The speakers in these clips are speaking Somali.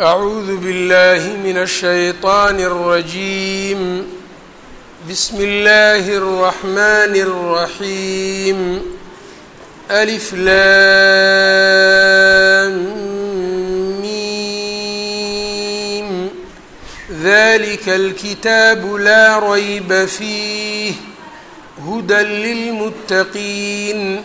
أعوذ بالله من الشيطان الرجيم بسم الله الرحمن الرحيم ألف لام ذلك الكتاب لا ريب فيه هدى للمتقين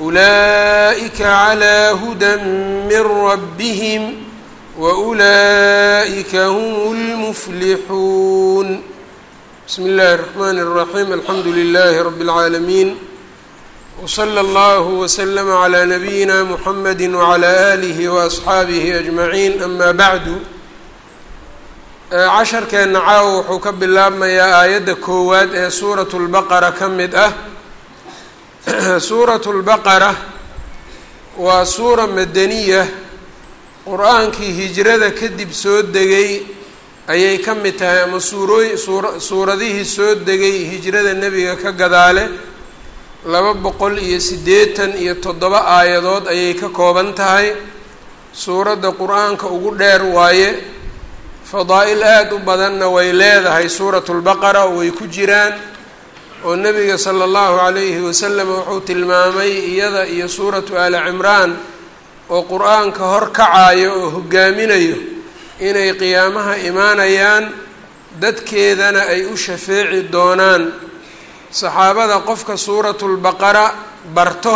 أولئك على هدى من ربهم وأولئك هم المفلحون بسم الله الرحمن الرحيم الحمد لله رب العالمين وصلى الله وسلم على نبينا محمد وعلى آله وأصxaabihi أجمعين أما بعد casharkeena caawa wuxuu ka bilaabmayaa aayadda koowaad ee suuraة الbaqرة ka mid ah suuratu lbaqara waa suura madaniya qur'aankii hijrada kadib soo degay ayay ka mid tahay ama suurooy suura suuradihii soo degay hijrada nebiga ka gadaale. Laba boqol iyo siddeetan iyo toddoba aayadood ayay ka kooban tahay. Suuradda qur'aanka ugu dheer waaye fadaa-il aada u badanna way leedahay suuratu lbaqara way ku jiraan oo nebiga sala allahu calayhi wasalam wuxuu tilmaamay iyada iyo suuratu aali cimraan oo qur'aanka hor kacayo oo hogaaminayo inay qiyaamaha imaanayaan dadkeedana ay u shafeeci doonaan. Saxaabada qofka suuratulbaqara barto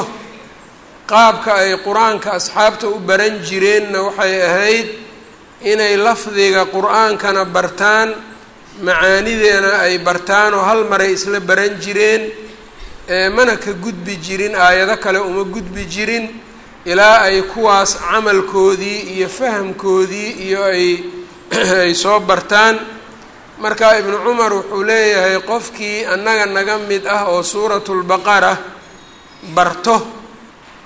qaabka ay qur'aanka asxaabta u baran jireenna waxay ahayd inay lafdiga qur'aankana bartaan macaanideena ay bartaan oo hal maray isla baran jireen mana ka gudbi jirin aayado kale uma gudbi jirin ilaa ay kuwaas camalkoodii iyo fahamkoodii iyo ay ay soo bartaan. Marka ibnu cumar wuxuu leeyahay qofkii annaga naga mid ah oo suuratulbaqara barto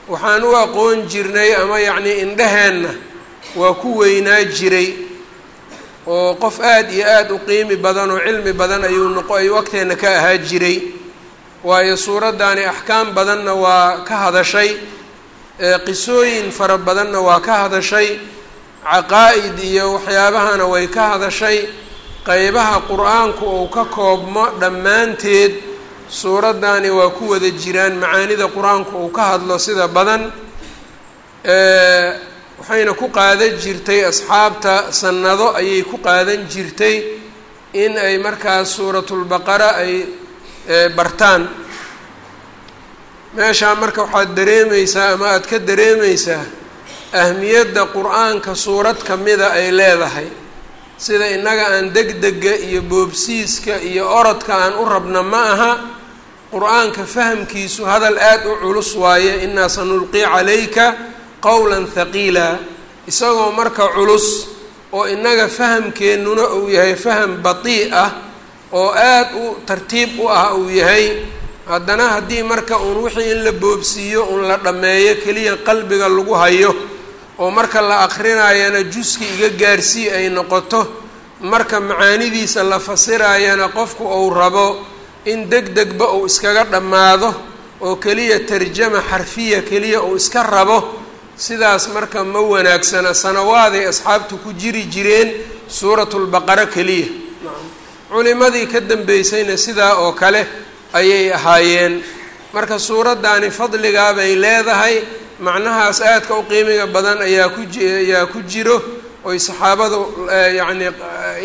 waxaan u aqoon jirnay ama yacnii indheheenna waa ku weynaa jiray oo qof aada iyo aada u qiimi badan oo cilmi badan ayuu noqo ayuu agteenna ka ahaa jiray waayo suuraddaani axkaam badanna waa ka hadashay qisooyin fara badanna waa ka hadashay caqaa-id iyo waxyaabahana way ka hadashay. Qeybaha qur'aanku uu ka koobmo dhammaanteed suuraddaani waa ku wada jiraan macaanida qur'aanku uu ka hadlo sida badan waxayna ku qaadan jirtay asxaabta sannado ayay ku qaadan jirtay in ay markaas suuratulbaqara ay bartaan. Meeshaa marka waxaad dareemaysaa ama aada ka dareemaysaa ahmiyadda qur'aanka suurad kamida ay leedahay sida innaga aan degdega iyo boobsiiska iyo orodka aan u rabna ma aha qur'aanka fahamkiisu hadal aada u culus waaye inaa sanulqii calayka qowlan thaqiila isagoo marka culus oo innaga fahamkeennuna uu yahay faham batii ah oo aada u tartiib u ah uu yahay haddana haddii marka uun wixii in la boobsiiyo uun la dhammeeyo keliya qalbiga lagu hayo oo marka la akrinayana juski iga gaarsii ay noqoto marka macaanidiisa la fasirayana qofku uu rabo in deg degba uu iskaga dhammaado oo keliya tarjama xarfiya keliya uu iska rabo sidaas marka ma wanaagsana sanawaaday asxaabtu ku jiri jireen suuratulbaqara keliya. Culimadii ka dambeysayna sidaa oo kale ayay ahaayeen. Marka suuraddaani fadligaabay leedahay macnahaas aadka u qiimiga badan ayaa ku ayaa ku jiro oy saxaabadu yacnii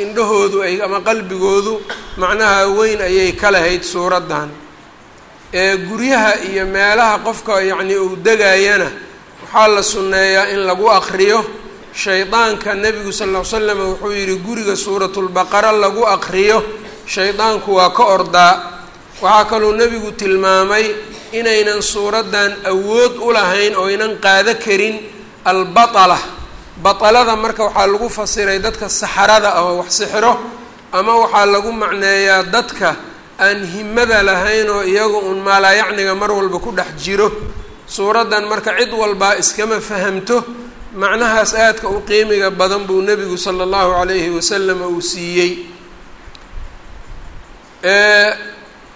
indhahoodu ay ama qalbigoodu macnaha weyn ayay ka lahayd suuraddan. Ee guryaha iyo meelaha qofka yacnii uu degayana waxaa la sunneeyaa in lagu aqriyo shaydaanka nebigu sal ll slam wuxuu yidhi guriga suuratulbaqara lagu aqriyo shaydaanku waa ka ordaa. Waxaa kaluu nebigu tilmaamay inaynan suuraddan awood u lahayn oo aynan qaado karin albatala. Batalada marka waxaa lagu fasiray dadka saxarada ah oo wax sixiro ama waxaa lagu macneeyaa dadka aan himada lahayn oo iyaga un maalaayacniga mar walba ku dhex jiro suuraddan marka cid walbaa iskama fahamto macnahaas aadka u qiimiga badan buu nebigu sala allahu calayhi wasalam uu siiyey.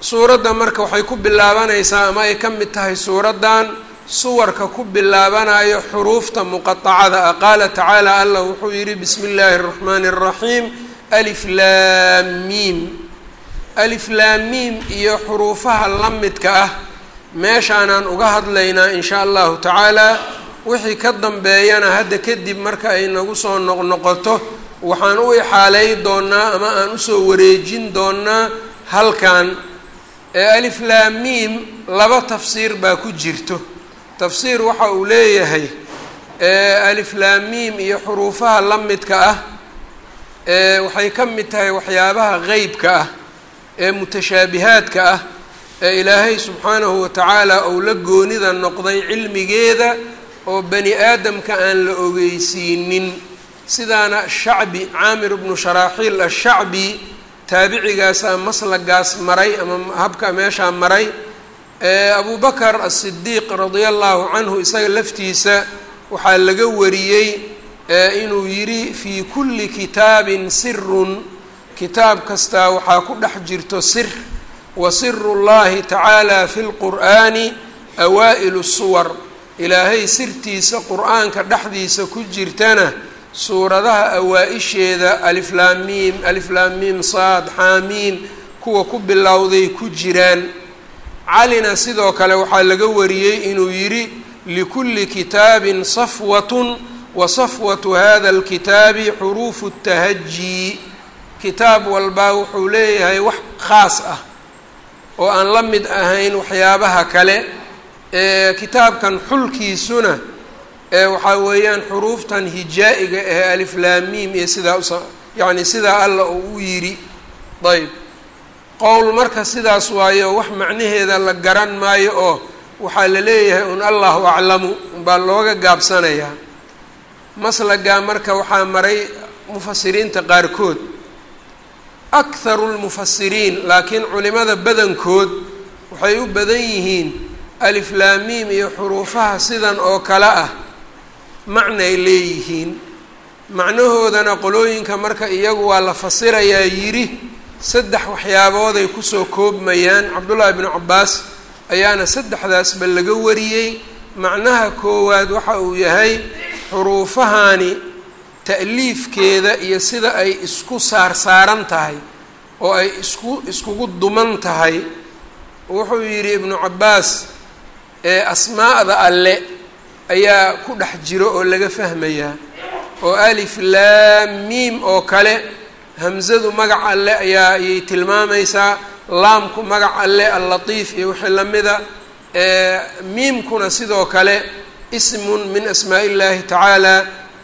Suuradda marka waxay ku bilaabanaysaa ama ay ka mid tahay suuraddan suwarka ku bilaabanayo xuruufta muqaacada ah qaala tacaala allah wuxuu yidhi bismi illaahi araxmaani araxiim alif laamiim alif laamiim iyo xuruufaha la midka ah meeshaanaan uga hadlaynaa in shaa allahu tacaala wixii ka dambeeyana hadda kadib marka ay nagu soo noqnoqoto waxaan u ixaalay doonaa ama aan u soo wareejin doonaa halkan ee alif laba tafsiir baa ku jirto. Tafsiir waxa uu leeyahay alif laam miim iyo xuruufaha la midka ah waxay ka mid tahay waxyaabaha qeybka ah ee mutashaabihaadka ah ee ilaahay subxaanahu watacaala uu la goonida noqday cilmigeeda oo bani aadamka aan la ogeysiinin. Sidaana shacbi caamir bnu sharaaxiil ashacbi taabicigaasa maslagaas maray ama habka meeshaa maray abu bakar asidiiq radia allahu canhu isaga laftiisa waxaa laga wariyey inuu yidhi fii kulli kitaabin sirun kitaab kastaa waxaa ku dhex jirto sir wa siru llahi tacaala fi lqur'aani awaa'ilu suwar ilaahay sirtiisa qur'aanka dhexdiisa ku jirtana suuradaha awaa-isheeda aliflaamiim aliflaamiim saad xaamiim kuwa ku bilowday ku jiraan calina sidoo kale waxaa laga wariyey inuu yidhi likulli kitaabin safwatun wa safwatu hada alkitaabi xuruufu tahaji kitaab walbaa wuxuu leeyahay wax khaas ah oo aan la mid ahayn waxyaabaha kale ee kitaabkan xulkiisuna waxaa weeyaan xuruuftan hijaa-iga ee aliflaamiim iyo sidaa us yacni sidaa alla uu u yidhi. Ayb qowl marka sidaas waayo wax macnaheeda la garan maayo oo waxaa la leeyahay un allahu aclamu baa looga gaabsanayaa. Maslagaa marka waxaa maray mufasiriinta qaarkood akharu lmufasiriin laakiin culimada badankood waxay u badan yihiin aliflaamiim iyo xuruufaha sidan oo kale ah macnay leeyihiin macnahoodana qolooyinka marka iyagu waa la fasirayaa yidhi saddex waxyaabooday ku soo koobmayaan cabdullaahi bnu cabbaas ayaana saddexdaasba laga wariyey macnaha koowaad waxa uu yahay xuruufahani ta'liifkeeda iyo sida ay isku saarsaaran tahay oo ay isku iskugu duman tahay wuxuu yidhi ibnu cabbaas ee asmaa'da alle ayaa ku dhex jiro oo laga fahmayaa oo alif laam miim oo kale hamzadu magac alle ayaa ayay tilmaamaysaa laamku magac alle allatiif iyo wixii lamida miimkuna sidoo kale ismun min asmaa illaahi tacaala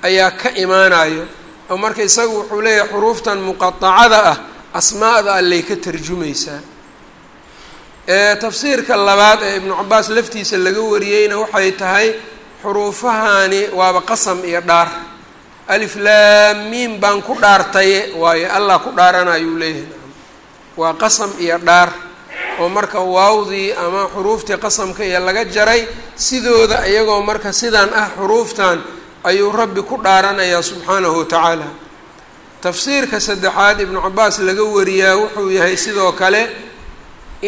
ayaa ka imaanayo oo marka isagu wuxuu leeyahay xuruuftan muqaacada ah asmaa'da allay ka tarjumaysaa. Tafsiirka labaad ee ibnu cabaas laftiisa laga wariyeyna waxay tahay xuruufahani waaba qasam iyo dhaar. Alif laam miim baan ku dhaartaye waayo allah ku dhaaranayuu leeyahay. Waa qasam iyo dhaar oo marka waawdii ama xuruuftii qasamka iyo laga jaray sidooda iyagoo marka sidan ah xuruuftan ayuu rabbi ku dhaaranayaa subxaanahu watacaala tafsiirka saddexaad ibnu cabaas laga wariyaa wuxuu yahay sidoo kale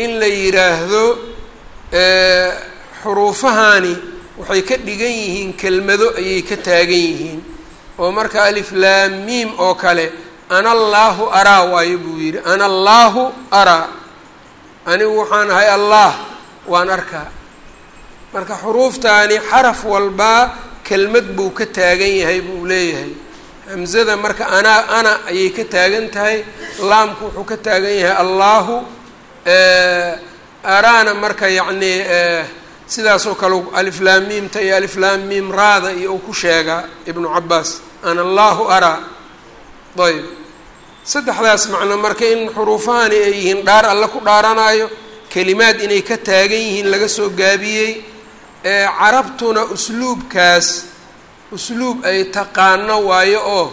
in la yidhaahdo xuruufahani waxay ka dhigan yihiin kelmado ayay ka taagan yihiin. Oo marka alif laam miim oo kale ana allaahu araa waayo buu yidhi. Ana allaahu araa. Anigu waxaan ahay allah waan arkaa. Marka xuruuftaani xaraf walbaa kelmad buu ka taagan yahay buu leeyahay. Hamzada marka anaa ana ayay ka taagan tahay. Laamku wuxuu ka taagan yahay allaahu araana marka yacnii sidaasoo kale aliflaamiimta iyo aliflaamiim raada iyo uu ku sheegaa ibnu cabaas ana allaahu araa ayb saddexdaas macno marka in xuruufahani ay yihiin dhaar alle ku dhaaranayo kelimaad inay ka taagan yihiin laga soo gaabiyey carabtuna usluubkaas usluub ay taqaano waayo oo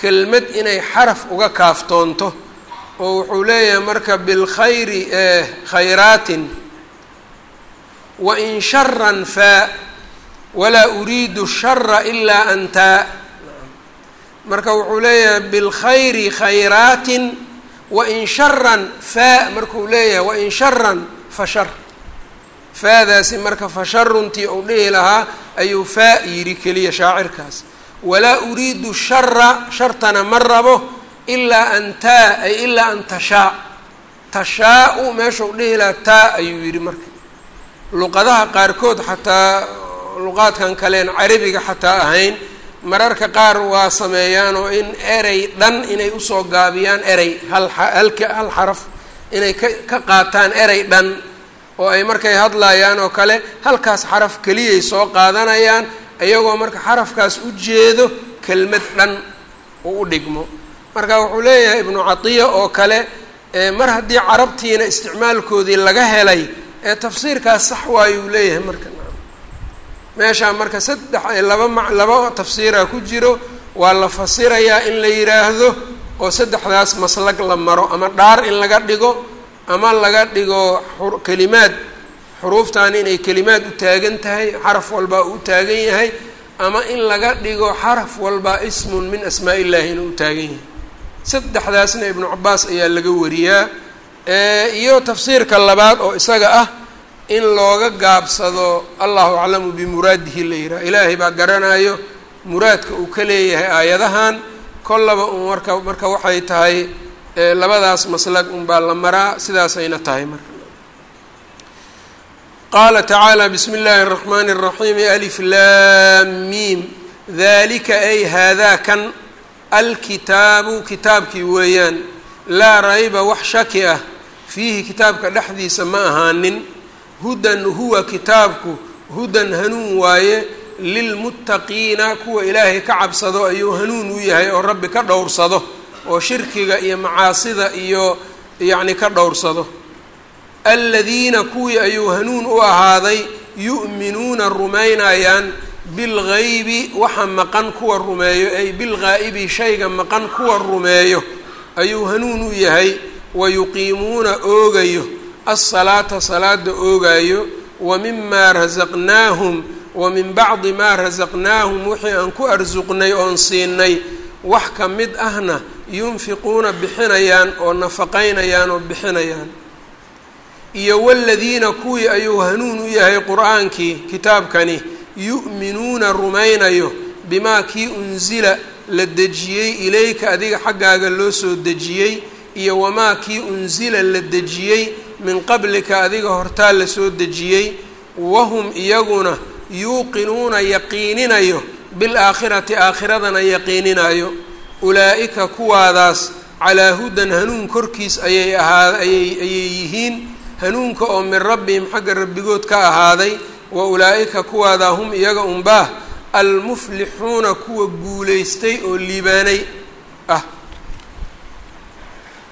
kelmad inay xaraf uga kaaftoonto oo wuxuu leeyahay marka bilkhayri khayraatin wain sharan faa walaa uriidu shara ilaa antaa. Marka wuxuu leeyahay bilkhayri khayraatin wain sharan faa markuu leeyahay wain sharan fa shar faadaasi marka fa sharuntii uu dhihi lahaa ayuu faa yidhi keliya shaacirkaas. Walaa uriidu shara shartana ma rabo ilaa an taa ay ilaa an tashaa. Tashaa-u meeshau dhihi lahaa taa ayuu yidhi marka. Luqadaha qaarkood xataa luqaadkan kaleen carabiga xataa ahayn mararka qaar waa sameeyaan oo in erey dhan inay u soo gaabiyaan erey hal halka hal xaraf inay ka ka qaataan erey dhan oo ay markay hadlayaan oo kale halkaas xaraf keliyay soo qaadanayaan iyagoo marka xarafkaas u jeedo kelmad dhan oo u dhigmo. Marka wuxuu leeyahay ibnu catiya oo kale mar haddii carabtiina isticmaalkoodii laga helay ee tafsiirkaas sax waayuu leeyahay marka. Meeshaa marka saddex laba ma laba tafsiiraa ku jiro waa la fasirayaa in la yidhaahdo oo saddexdaas maslag la maro ama dhaar in laga dhigo ama laga dhigo kelimaad. Xuruuftan inay kelimaad u taagan tahay xaraf walbaa uu taagan yahay ama in laga dhigo xaraf walbaa ismun min asmaa illahi inuu u taagan yahay. Saddexdaasna ibnu cabaas ayaa laga wariyaa iyo tafsiirka labaad oo isaga ah in looga gaabsado allahu aclamu bimuraadihi la yidhaha. Ilaahay baa garanayo muraadka uu ka leeyahay aayadahan kollaba un marka marka waxay tahay labadaas maslag unbaa la maraa sidaasayna tahay marka qaala tacaala bismi اllahi الraxmani الraxiim alif lam mim dalika ay haadaa kan alkitaabu kitaabkii weeyaan laa rayba wax shaki ah fiihi kitaabka dhexdiisa ma ahaanin hudan huwa kitaabku hudan hanuun waaye lilmuttaqiina kuwa ilaahay ka cabsado ayuu hanuun u yahay oo rabbi ka dhowrsado oo shirkiga iyo macaasida iyo yacni ka dhowrsado. Aladiina kuwii ayuu hanuun u ahaaday yu'minuuna rumaynayaan bilgaybi waxa maqan kuwa rumeeyo ay bilghaa'ibi shayga maqan kuwa rumeeyo ayuu hanuun u yahay wa yuqiimuuna oogayo alsalaata salaada oogayo wa mimaa rasaqnaahum wa min bacdi maa rasaqnaahum wixii aan ku arsuqnay oon siinay wax ka mid ahna yunfiquuna bixinayaan oo nafaqaynayaan oo bixinayaan. Iyo waladiina kuwii ayuu hanuun u yahay qur'aankii kitaabkani yu'minuuna rumaynayo bimaa kii unsila la dejiyey ilayka adiga xaggaaga loo soo dejiyey iyo wamaa kii unsila la dejiyey min qablika adiga hortaa la soo dejiyey. Wahum iyaguna yuuqinuuna yaqiininayo bilaakhirati aakhiradana yaqiininayo ulaa'ika kuwaadaas calaa hudan hanuun korkiis ayay ahaa ayay ayay yihiin. Hanuunka oo min rabbihim xagga rabbigood ka ahaaday wa ulaa'ika kuwaadaa hum iyaga unbaah almuflixuuna kuwa guulaystay oo liibaanay. Ah.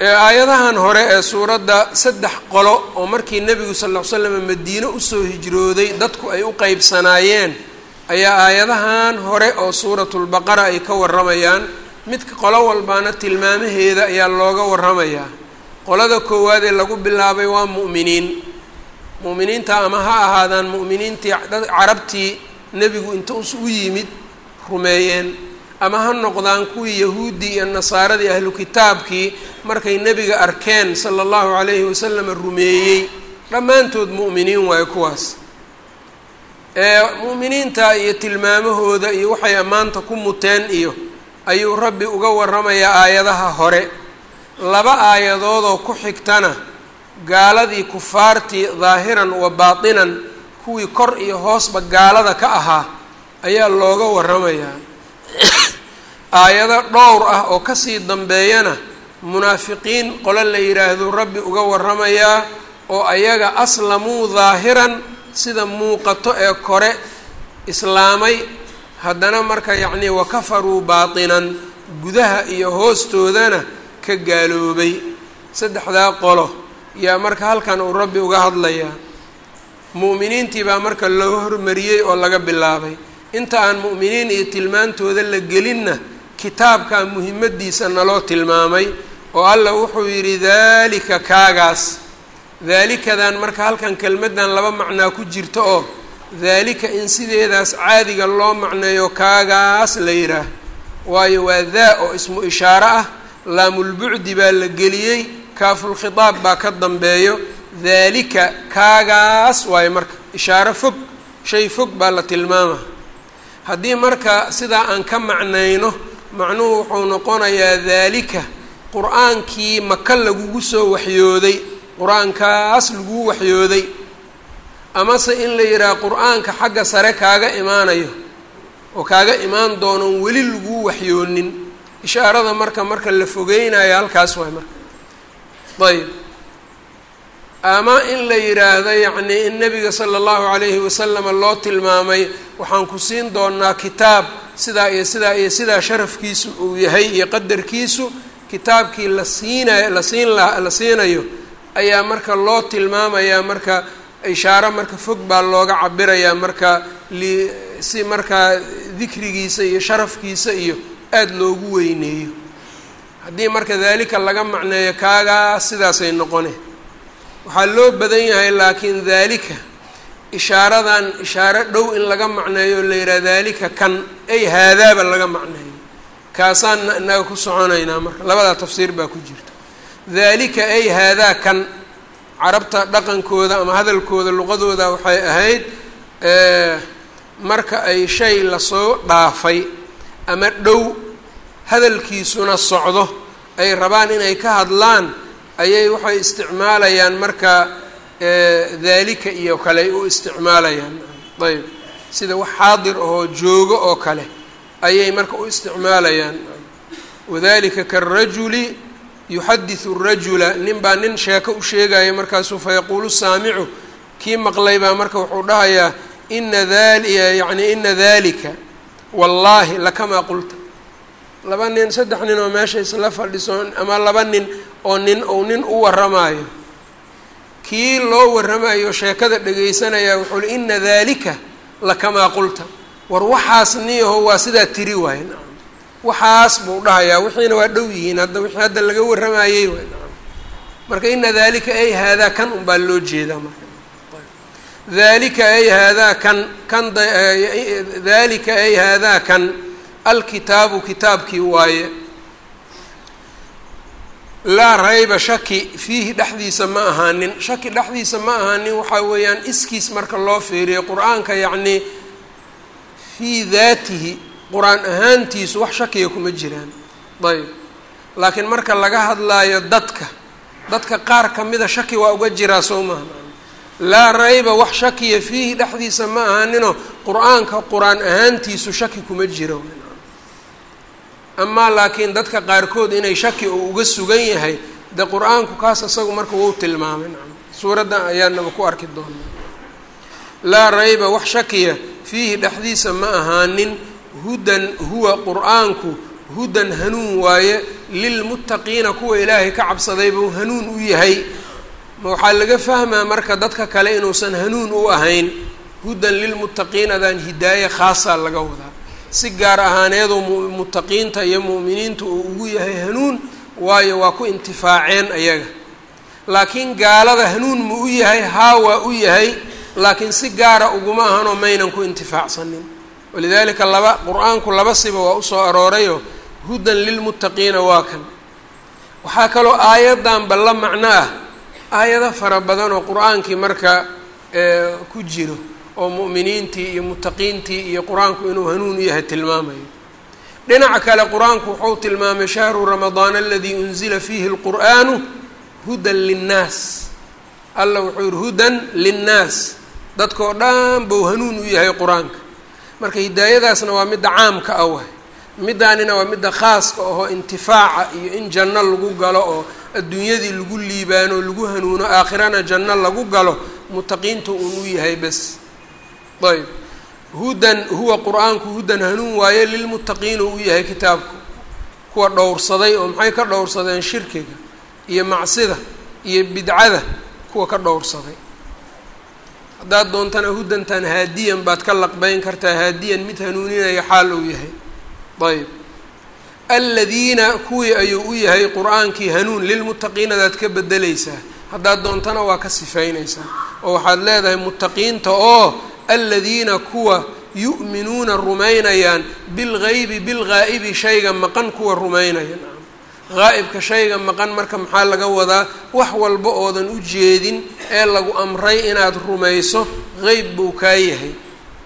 Aayadahan hore ee suuradda saddex qolo oo markii nebigu sal ll slam madiine u soo hijrooday dadku ay u qeybsanaayeen ayaa aayadahan hore oo suuratulbaqara ay ka warramayaan midka qolo walbaana tilmaamaheeda ayaa looga warramayaa. Qolada koowaad ee lagu bilaabay waa mu'miniin. Mu'miniinta ama ha ahaadaan mu'miniintii carabtii nebigu inta u yimid rumeeyeen. Ama ha noqdaan kuwii yahuuddii iyo nasaaradii ahlu kitaabkii markay nebiga arkeen sala allahu calayhi wasalam rumeeyey. Dhammaantood mu'miniin waayo kuwaas. Ee mu'miniinta iyo tilmaamahooda iyo waxay ammaanta ku muteen iyo ayuu rabbi uga warramayaa aayadaha hore. Laba aayadoodoo ku xigtana gaaladii kufaartii daahiran wa baatinan kuwii kor iyo hoosba gaalada ka ahaa ayaa looga warramayaa. Aayado dhowr ah oo ka sii dambeeyana munaafiqiin qolo la yidhaahdo rabbi uga warramayaa oo ayaga aslamuu daahiran sida muuqato ee kore islaamay haddana marka yacnii wakafaruu baatinan gudaha iyo hoostoodana ka gaaloobay. Saddexdaa qolo yaa marka halkan uu rabbi uga hadlayaa mu'miniintii baa marka loo hormariyey oo laga bilaabay. Inta aan mu'miniin iyo tilmaantooda la gelinna kitaabkaa muhimaddiisa naloo tilmaamay oo alla wuxuu yidhi daalika kaagaas. Daalikadan marka halkan kelmaddan laba macnaa ku jirta oo daalika in sideedaas caadiga loo macneeyo kaagaas la yidhaah. Waayo waa daa oo ismu ishaaro ah. Laamulbucdi baa la geliyey. Kaafulkhitaab baa ka dambeeyo. Daalika kaagaas waayo marka ishaaro fog shay fog baa la tilmaama. Haddii marka sidaa aan ka macnayno macnuhu wuxuu noqonayaa daalika qur'aankii maka lagugu soo waxyooday. Qur'aankaas laguu waxyooday amase in la yidhaha qur'aanka xagga sare kaaga imaanayo oo kaaga imaan doonon weli laguu waxyoonin. Ishaarada marka marka la fogeynayo halkaas waay marka. Ayb ama in la yidhaahdo yacnii in nabiga sala allahu calayhi wasalama loo tilmaamay waxaan ku siin doonaa kitaab sidaa iyo sidaa iyo sidaa sharafkiisu uu yahay iyo qadarkiisu. Kitaabkii la siinayo la siin la la siinayo ayaa marka loo tilmaamayaa marka ishaaro marka fog baa looga cabirayaa marka li si markaa dikrigiisa iyo sharafkiisa iyo aada loogu weyneeyo. Haddii marka daalika laga macneeyo kaagaas sidaasay noqone. Waxaa loo badan yahay laakiin daalika ishaaradan ishaaro dhow in laga macneeyo la yidhaha daalika kan ay haadaaba laga macneeyo. Kaasaan inaga ku soconaynaa marka labadaa tafsiir baa ku jirta. Daalika ay haadaa kan carabta dhaqankooda ama hadalkooda luqadooda waxay ahayd marka ay shay la soo dhaafay ama dhow hadalkiisuna socdo ay rabaan inay ka hadlaan ayay waxay isticmaalayaan marka daalika iyo kale ay u isticmaalayaan. Ayb. Sida wax xaadir ahoo joogo oo kale ayay marka u isticmaalayaan. Wadalika karajuli yuxadisu rajula nin baa nin sheeko u sheegaya markaasuu fayaquulu saamicu kii maqlay baa marka wuxuu dhahayaa ina dali yani ina dalika wallaahi lakamaa qulta. Laba nin saddex nin oo meesha isla fadhiso ama laba nin oo nin ou nin u warramaayo. Kii loo warramayo sheekada dhegaysanaya wuxuu ina dalika lakamaa qulta. War waxaas niyaho waa sidaa tiri waaye waxaas buu dhahayaa wixiina waa dhow yihiin hadda wixii hadda laga warramayey nacam marka ina dalika ay haadaa kan unbaa loo jeedaa marka. Dalika ay haadaa kan kan dalika ay haadaa kan alkitaabu kitaabkii waaye. Laa rayba shaki fiihi dhexdiisa ma ahaanin. Shaki dhexdiisa ma ahaanin waxaa weeyaan iskiis marka loo fiiriyo qur'aanka yacnii fii daatihi qur'aan ahaantiisu wax shakiya kuma jiraan. Ayb laakiin marka laga hadlaayo dadka dadka qaar kamida shaki waa uga jiraa soo maha laa rayba wax shakiya fiihi dhexdiisa ma ahaaninoo qur'aanka qur'aan ahaantiisu shaki kuma jiro. Amaa laakiin dadka qaarkood inay shaki uu uga sugan yahay dee qur'aanku kaas isagu marka wuu tilmaamay. Suuraddan ayaanaba ku arki doonaa. Laa rayba wax shakiya fiihi dhexdiisa ma ahaanin hudan huwa qur'aanku hudan hanuun waaye lilmuttaqiina kuwa ilaahay ka cabsaday buu hanuun u yahay. Waxaa laga fahmaa marka dadka kale inuusan hanuun u ahayn hudan lilmuttaqiinadan hidaaye khaasaa laga wadaa. Si gaar ahaaneedoo muttaqiinta iyo mu'miniinta uu ugu yahay hanuun waayo waa ku intifaaceen ayaga. Laakiin gaalada hanuun ma u yahay haa waa u yahay laakiin si gaara uguma ahanoo maynan ku intifaacsanin walidaalika laba qur'aanku laba siba waa u soo aroorayo hudan lilmuttaqiina waa kan waxaa kaloo aayaddanba la macno ah aayado fara badan oo qur'aankii marka ku jiro oo mu'miniintii iyo muttaqiintii iyo qur'aanku inuu hanuun u yahay tilmaamayo dhinaca kale qur'aanku wuxuu tilmaamay shahru ramadaana aladii unzila fiihi lqur'aanu hudan linnaas alla wuxuu yihi hudan linnaas dadkao dhan buu hanuun u yahay qur'aanka marka hidaayadaasna waa midda caamka ah waay. Middaanina waa midda khaaska ahoo intifaaca iyo in janno lagu galo oo adduunyadii lagu liibaano lagu hanuuno aakhirana janno lagu galo muttaqiinta uun u yahay bes. Ayb hudan huwa qur'aanku hudan hanuun waaye lilmuttaqiina u yahay kitaabku. Kuwa dhowrsaday oo maxay ka dhowrsadeen shirkiga iyo macsida iyo bidcada kuwa ka dhowrsaday haddaad doontana hudantan haadiyan baad ka laqbeyn kartaa haadiyan mid hanuuninaya xaal uu yahay. Ayb aladiina kuwii ayuu u yahay qur'aankii hanuun lilmuttaqiinadaad ka bedelaysaa. Haddaad doontana waa ka sifaynaysaa. Oo waxaad leedahay muttaqiinta oo aladiina kuwa yu'minuuna rumaynayaan bilgaybi bilghaa'ibi shayga maqan kuwa rumaynaya haa'ibka shayga maqan marka maxaa laga wadaa? Wax walba oodan u jeedin ee lagu amray inaad rumayso qeyb buu kaa yahay.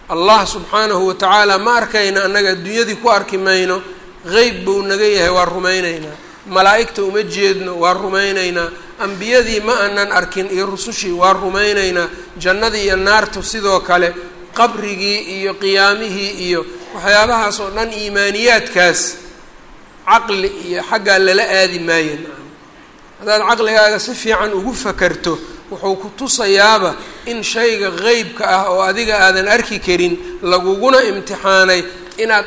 Allah subxaanahu wa tacaala ma arkayna annaga adduunyadii ku arki mayno qeyb buu naga yahay waa rumaynaynaa malaa'igta uma jeedno waa rumaynaynaa ambiyadii ma aanan arkin iyo rusushii waa rumaynaynaa jannadii iyo naartu sidoo kale qabrigii iyo qiyaamihii iyo waxyaabahaas oo dhan iimaaniyaadkaas caqli iyo xaggaa lala aadi maayo haddaad caqligaaga si fiican ugu fakarto wuxuu ku tusayaaba in shayga qeybka ah oo adiga aadan arki karin laguguna imtixaanay inaad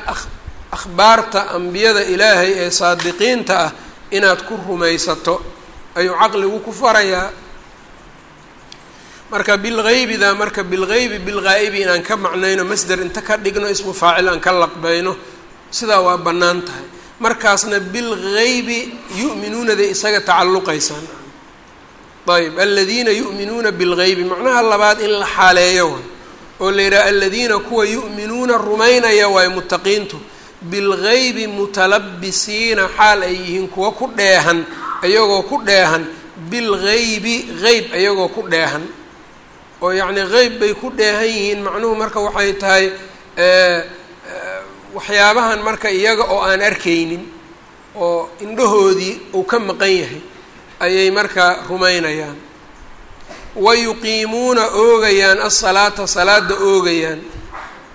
akhbaarta ambiyada ilaahay ee saadiqiinta ah inaad ku rumaysato. Ayuu caqligu ku farayaa. Marka bilgaybida marka bilgaybi bilghaa'ibi inaan ka macnayno masder inta ka dhigno ismu faacil aan ka laqbayno sidaa waa bannaan tahay markaasna bilgaybi yu'minuunada isaga tacalluqaysaan. Ayb aladiina yu'minuuna bilgaybi macnaha labaad in la xaaleeyo waay oo la yidhaha aladiina kuwa yu'minuuna rumaynaya waay muttaqiintu bilgaybi mutalabisiina xaal ay yihiin kuwa ku dheehan ayagoo ku dheehan bilgaybi geyb ayagoo ku dheehan. Oo yacni qeyb bay ku dheehan yihiin macnuhu marka waxay tahay waxyaabahan marka iyaga oo aan arkaynin oo indhahoodii uu ka maqan yahay ayay marka rumaynayaan. Wa yuqiimuuna oogayaan asalaata salaada oogayaan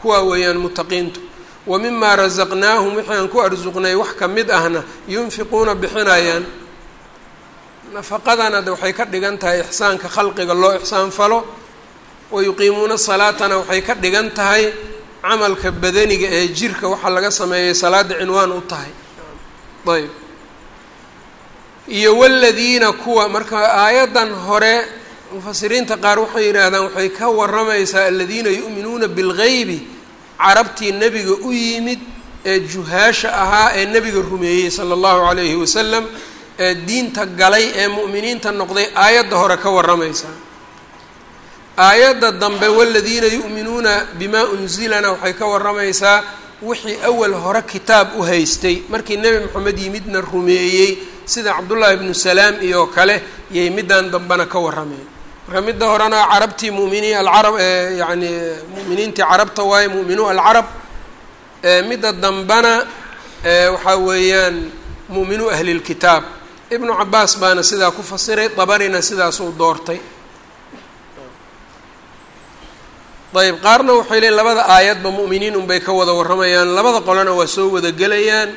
kuwaa weeyaan muttaqiintu. Wa mimaa rasaqnaahum wixii aan ku arsuqnay wax ka mid ahna yunfiquuna bixinayaan. Nafaqadana de waxay ka dhigan tahay ixsaanka khalqiga loo ixsaan falo. Wa yuqiimuuna salaatana waxay ka dhigan tahay camalka badaniga ee jirka waxaa laga sameeyay salaada cinwaan u tahay. Ayb. Iyo waladiina kuwa marka aayaddan hore mufasiriinta qaar waxay yidhaahdaan waxay ka waramaysaa aladiina yu'minuuna bilgaybi carabtii nebiga u yimid ee juhaasha ahaa ee nebiga rumeeyey sala allahu calayhi wasalam ee diinta galay ee mu'miniinta noqday aayadda hore ka waramaysaa aayadda dambe waladiina yu'minuuna bimaa unzilana waxay ka waramaysaa wixii awal hore kitaab u haystay. Markii nebi moxamed yimidna rumeeyey sida cabdullaahi ibnu salaam iyo kale yay middan dambena ka warrameen marka midda horena carabtii muminiin alcarab yani mu'miniintii carabta waaye mu'minuu alcarab. Midda dambena waxaa weeyaan mu'minuu ahli lkitaab ibnu cabaas baana sidaa ku fasiray dabarina sidaasuu doortay ayb qaarna waxay leeyiin labada aayadba mu'miniin unbay ka wada warramayaan labada qolena waa soo wada gelayaan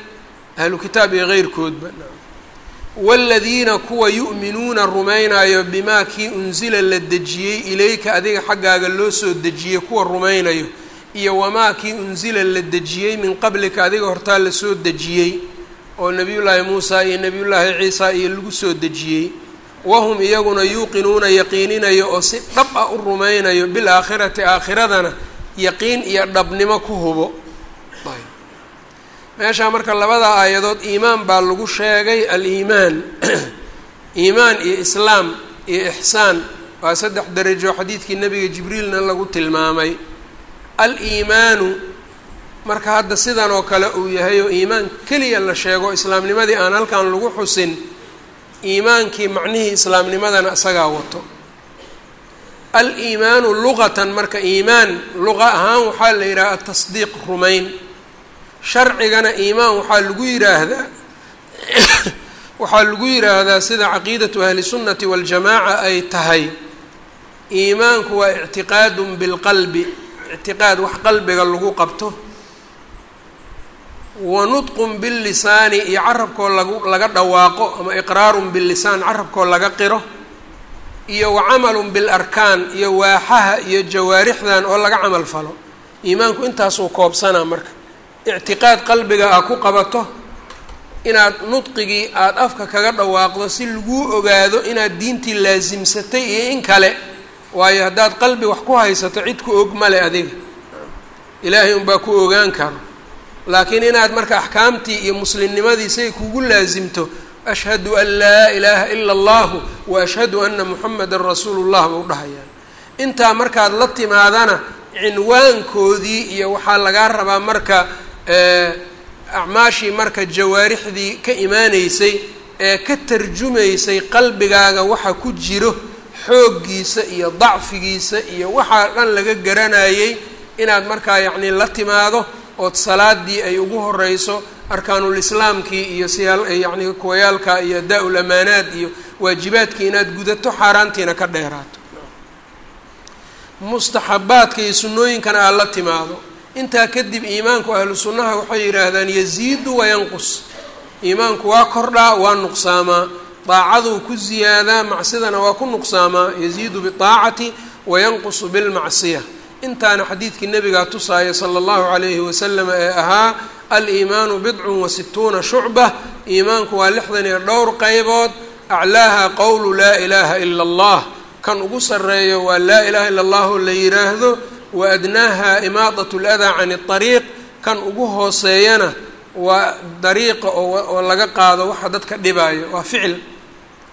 ahlu kitaab iyo keyrkoodba. Waaladiina kuwa yu'minuuna rumaynayo bimaa kii unsila la dejiyey ilayka adiga xaggaaga loo soo dejiyey kuwa rumaynayo iyo wamaa kii unsila la dejiyey min qablika adiga hortaa la soo dejiyey oo nebiyullaahi muusa iyo nebiyullaahi ciisa iyo lagu soo dejiyey wahum iyaguna yuuqinuuna yaqiininayo oo si dhab ah u rumaynayo bilaakhirati aakhiradana yaqiin iyo dhabnimo ku hubo meeshaa marka labada aayadood iimaan baa lagu sheegay al-iimaan iimaan iyo islaam iyo ixsaan waa saddex darajo xadiidkii nebiga jibriilna lagu tilmaamay al-iimaanu marka hadda sidan oo kale uu yahay oo iimaan keliya la sheego islaamnimadii aan halkan lagu xusin iimaankii macnihii islaamnimadana isagaa wato. Al-iimaanu luqatan marka iimaan luqa ahaan waxaa la yidhaha atasdiiq rumayn. Sharcigana iimaan waxaa lagu yidhaahdaa waxaa lagu yidhaahdaa sida caqiidatu ahli sunnati waljamaaca ay tahay. Iimaanku waa ictiqaadun bilqalbi ictiqaad wax qalbiga lagu qabto wa nudqun billisaani iyo carabkoo lagu laga dhawaaqo ama iqraarun billisaan carabkoo laga qiro iyo wa camalun bilarkaan iyo waaxaha iyo jawaarixdan oo laga camal falo. Iimaanku intaasuu koobsanaa marka. Ictiqaad qalbiga aa ku qabato inaad nudqigii aada afka kaga dhawaaqdo si laguu ogaado inaad diintii laasimsatay iyo in kale. Waayo haddaad qalbi wax ku haysato cid ku og male adiga. Ilaahay unbaa ku ogaan karo laakiin inaad marka axkaamtii iyo muslimnimadii say kugu laasimto ashhadu an laa ilaaha ila allahu wa ashhadu ana muxamedan rasuulu llah bau dhahayaan intaa markaad la timaadana cinwaankoodii iyo waxaa lagaa rabaa marka acmaashii marka jawaarixdii ka imaaneysay ee ka tarjumaysay qalbigaaga waxa ku jiro xooggiisa iyo dacfigiisa iyo waxaa dhan laga garanayay inaad markaa yacnii la timaado ood salaadii ay ugu horeyso arkaanulislaamkii iyo siyaal yacni kuwayaalka iyo daa-ul amaanaad iyo waajibaadkii inaad gudato xaaraantiina ka dheeraato. Mustaxabaadka iyo sunnooyinkana aad la timaado. Intaa kadib iimaanku ahlu sunnaha waxay yidhaahdaan yaziidu wayanqus iimaanku waa kordhaa waa nuqsaamaa. Daacaduu ku ziyaadaa macsidana waa ku nuqsaamaa. Yaziidu biaacati wayanqusu bilmacsiya intaana xadiidkii nabigaa tusaaya sala allahu calayhi wasalam ee ahaa aliimaanu bidcun wa situuna shucba iimaanku waa lixdan iyo dhowr qaybood aclaaha qowlu laa ilaaha ila allah kan ugu sarreeyo waa laa ilaha illa allahu la yidhaahdo wa adnaaha imaadat ladaa can ariiq kan ugu hooseeyana waa dariiqa oo laga qaado waxa dadka dhibaayo waa ficil.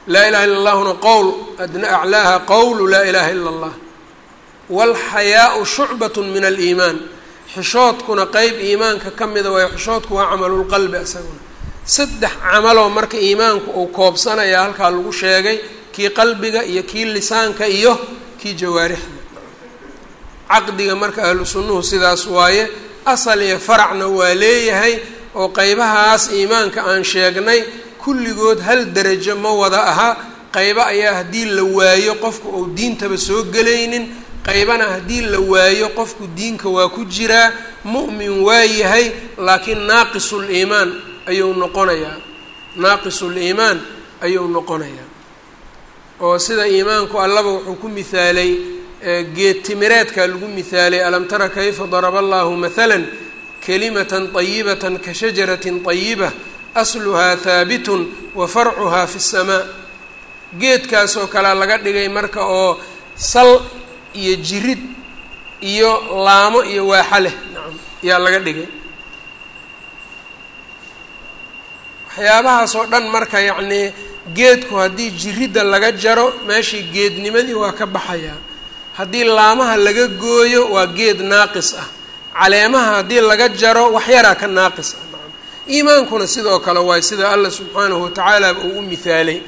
Laa ilaha illa allahuna qowl aclaaha qowlu laa ilaha ila allah waalxayaau shucbat min aliimaan xishoodkuna qeyb iimaanka ka mida waayo xishoodku waa camalulqalbi isaguna saddex camaloo marka iimaanku uu koobsanaya halkaa lagu sheegay kii qalbiga iyo kii lisaanka iyo kii jawaarixda caqdiga marka ahlu sunnuhu sidaas waaye asal iyo faracna waa leeyahay oo qeybahaas iimaanka aan sheegnay kulligood hal derajo ma wada aha qeybo ayaa haddii la waayo qofku uu diintaba soo gelaynin qaybana haddii la waayo qofku diinka waa ku jiraa mu'min waa yahay laakiin naaqisul iimaan ayuu noqonayaa naaqisul iimaan ayuu noqonayaa oo sida iimaanku allaba wuxuu ku mihaalay geed timireedkaa lagu mihaalay alam tara kayfa daraba allahu mahalan kalimatan طayibatan ka shajaratin طayiba asluhaa haabitun wa farcuhaa fi الsamaa geedkaasoo kalea laga dhigay marka oo sal iyo jirid iyo laamo iyo waaxa leh. Nacam ayaa laga dhigay. Waxyaabahaas oo dhan marka yacnii geedku haddii jiridda laga jaro meeshii geednimadii waa ka baxayaa haddii laamaha laga gooyo waa geed naaqis ah. Caleemaha haddii laga jaro waxyaraa ka naaqis ah. Nacam iimaankuna sidoo kale waay sida allah subxaanahu watacaala uu u mihaalay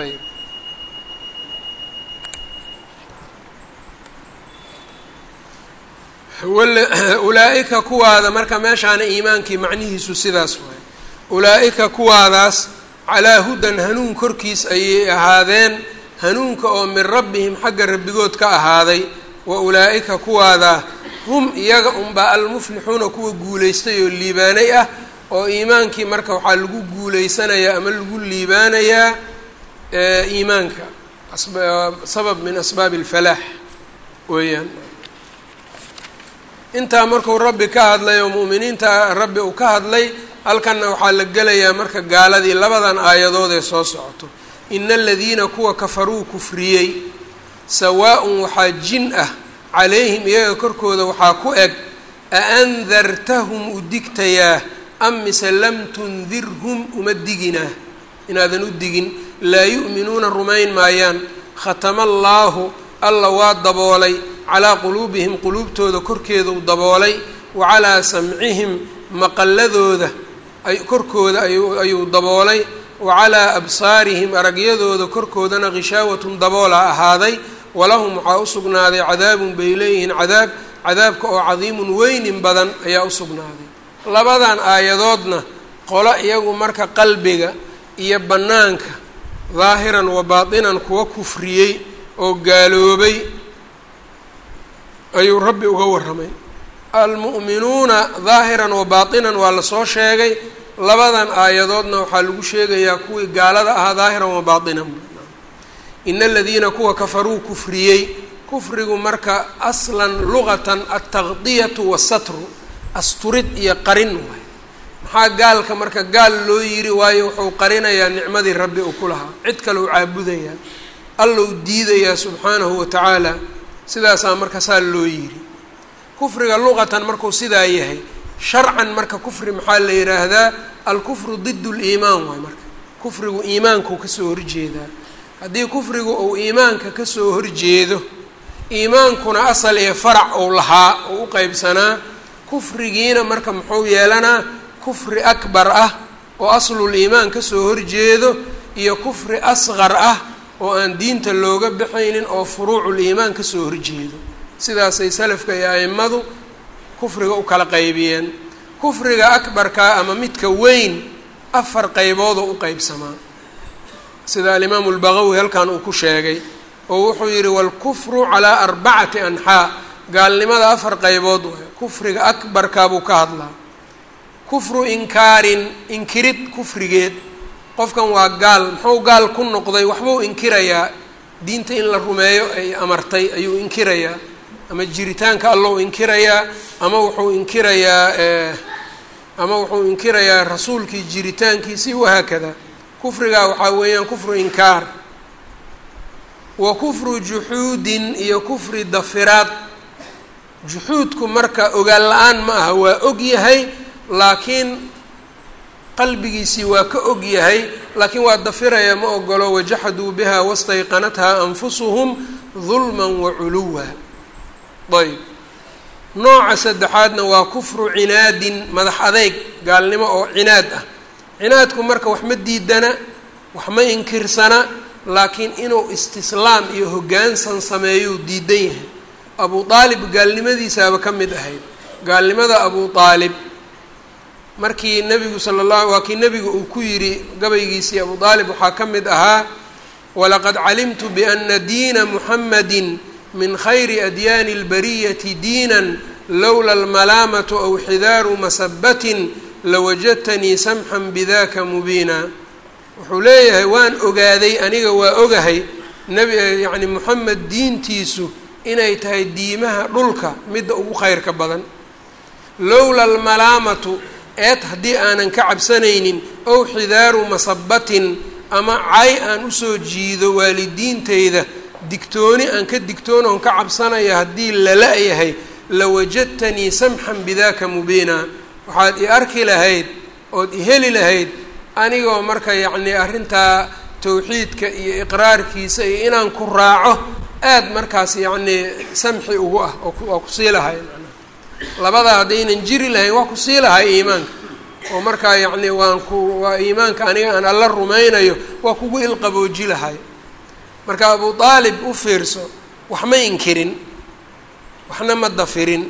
ayb ulaa-ika kuwaada marka meeshaana iimaankii macnihiisu sidaas waay ulaa-ika kuwaadaas calaa hudan hanuun korkiis ayay ahaadeen. Hanuunka oo min rabbihim xagga rabbigood ka ahaaday. Wa ulaa-ika kuwaadaa hum iyaga unbaa almuflixuuna kuwa guulaystay oo liibaanay ah. Oo iimaankii marka waxaa lagu guuleysanayaa ama lagu liibaanayaa iimaanka. Sabab min asbaabi alfalaax weeyaan intaa markuu rabbi ka hadlay oo mu'miniinta rabbi uu ka hadlay halkanna waxaa la gelayaa marka gaaladii labadan aayadood ee soo socoto. Ina aladiina kuwa kafaruu kufriyey sawaa-un waxaa jin ah calayhim iyaga korkooda waxaa ku eg aandartahum u digtayaa am mise lam tundirhum uma diginaa inaadan u digin laa yu'minuuna rumayn maayaan khatama allaahu alla waa daboolay calaa quluubihim quluubtooda korkeedau daboolay wa calaa samcihim maqalladooda ay korkooda ayuu daboolay wa calaa absaarihim aragyadooda korkoodana ghishaawatun daboola ahaaday walahum waxaa u sugnaaday cadaabun bay leeyihiin cadaab cadaabka oo cadiimun weynin badan ayaa u sugnaaday. Labadan aayadoodna qolo iyagu marka qalbiga iyo bannaanka daahiran wa baatinan kuwa kufriyey oo gaaloobay ayuu rabbi uga warramay. Almu'minuuna daahiran wa baatinan waa la soo sheegay. Labadan aayadoodna waxaa lagu sheegayaa kuwii gaalada ahaa daahiran wa baatinan. Ina aladiina kuwa kafaruu kufriyey. Kufrigu marka aslan luqatan altaqdiyatu wasatru asturid iyo qarin waay. Maxaa gaalka marka gaal loo yiri waayo wuxuu qarinayaa nicmadii rabbi uu ku lahaa. Cid kale u caabudayaa allou diidayaa subxaanahu wa tacaala sidaasaa marka saa loo yiri kufriga luqatan markuu sidaa yahay sharcan marka kufri maxaa la yidhaahdaa? Alkufru did liimaan waay marka. Kufrigu iimaankuu ka soo horjeedaa haddii kufrigu uu iimaanka ka soo horjeedo iimaankuna asal ee farac ou lahaa oo u qeybsanaa kufrigiina marka muxuu yeelanaa? Kufri akbar ah oo aslul iimaan ka soo horjeedo iyo kufri asqar ah oo aan diinta looga baxaynin oo furuucul iimaan ka soo horjeedo. Sidaasay salafka iyo a'immadu kufriga u kala qaybiyeen. Kufriga akbarkaa ama midka weyn afar qayboodoo u qeybsamaa sida alimaamu lbaqawi halkan uu ku sheegay oo wuxuu yidhi waalkufru calaa arbacati anxaa. Gaalnimada afar qaybood waay. Kufriga akbarkaa buu ka hadlaa. Kufru inkaarin inkirid kufrigeed qofkan waa gaal muxuu gaal ku noqday? Waxbuu inkirayaa. Diinta in la rumeeyo ay amartay ayuu inkirayaa. Ama jiritaanka allou inkirayaa ama wuxuu inkirayaa ama wuxuu inkirayaa rasuulkii jiritaankiisii wahaakada kufrigaa waxaa weeyaan kufru inkaar. Wa kufru juxuudin iyo kufri dafiraad. Juxuudku marka ogaan la'aan ma aha waa og yahay laakiin qalbigiisii waa ka og yahay laakiin waa dafiraya ma ogolo wajaxaduu biha wastayqanathaa anfusuhum dulman wa culuwa. Ayb nooca saddexaadna waa kufru cinaadin madax adeyg gaalnimo oo cinaad ah. Cinaadku marka wax ma diidana wax ma inkirsana laakiin inuu istislaam iyo hoggaansan sameeyuu diidan yahay. Abu aalib gaalnimadiisaaba ka mid ahayd. Gaalnimada abu aalib markii nebigu sala llahu waa kii nebigu uu ku yidhi gabaygiisii abu aalib waxaa ka mid ahaa walaqad calimtu biana diina muxamadi min khayri adyaani اlbariyati diinan lowla almalaamatu aw xidaaru masabatin lawajadtanii samxan bidaka mubiina. Wuxuu leeyahay waan ogaaday aniga waa ogahay nebi yacni moxamed diintiisu inay tahay diimaha dhulka midda ugu khayrka badan. Lowla almalaamatu eed haddii aanan ka cabsanaynin ow xidaaru masabatin ama cay aan u soo jiido waalidiinteyda digtooni aan ka digtoonoon ka cabsanaya haddii lala-yahay lawajadtanii samxan bidaka mubiina. Waxaad i arki lahayd ood i heli lahayd anigoo marka yacnii arrintaa tawxiidka iyo iqraarkiisa iyo inaan ku raaco aada markaas yacnii samxi ugu ah oowaa ku sii lahay labadaa haddaynan jiri lahayn waa ku sii lahay iimaanka. Oo markaa yacnii waan ku waa iimaanka aniga aan alla rumaynayo waa kugu ilqabooji lahay. Marka abu aalib u fiirso wax ma inkirin waxna ma dafirin.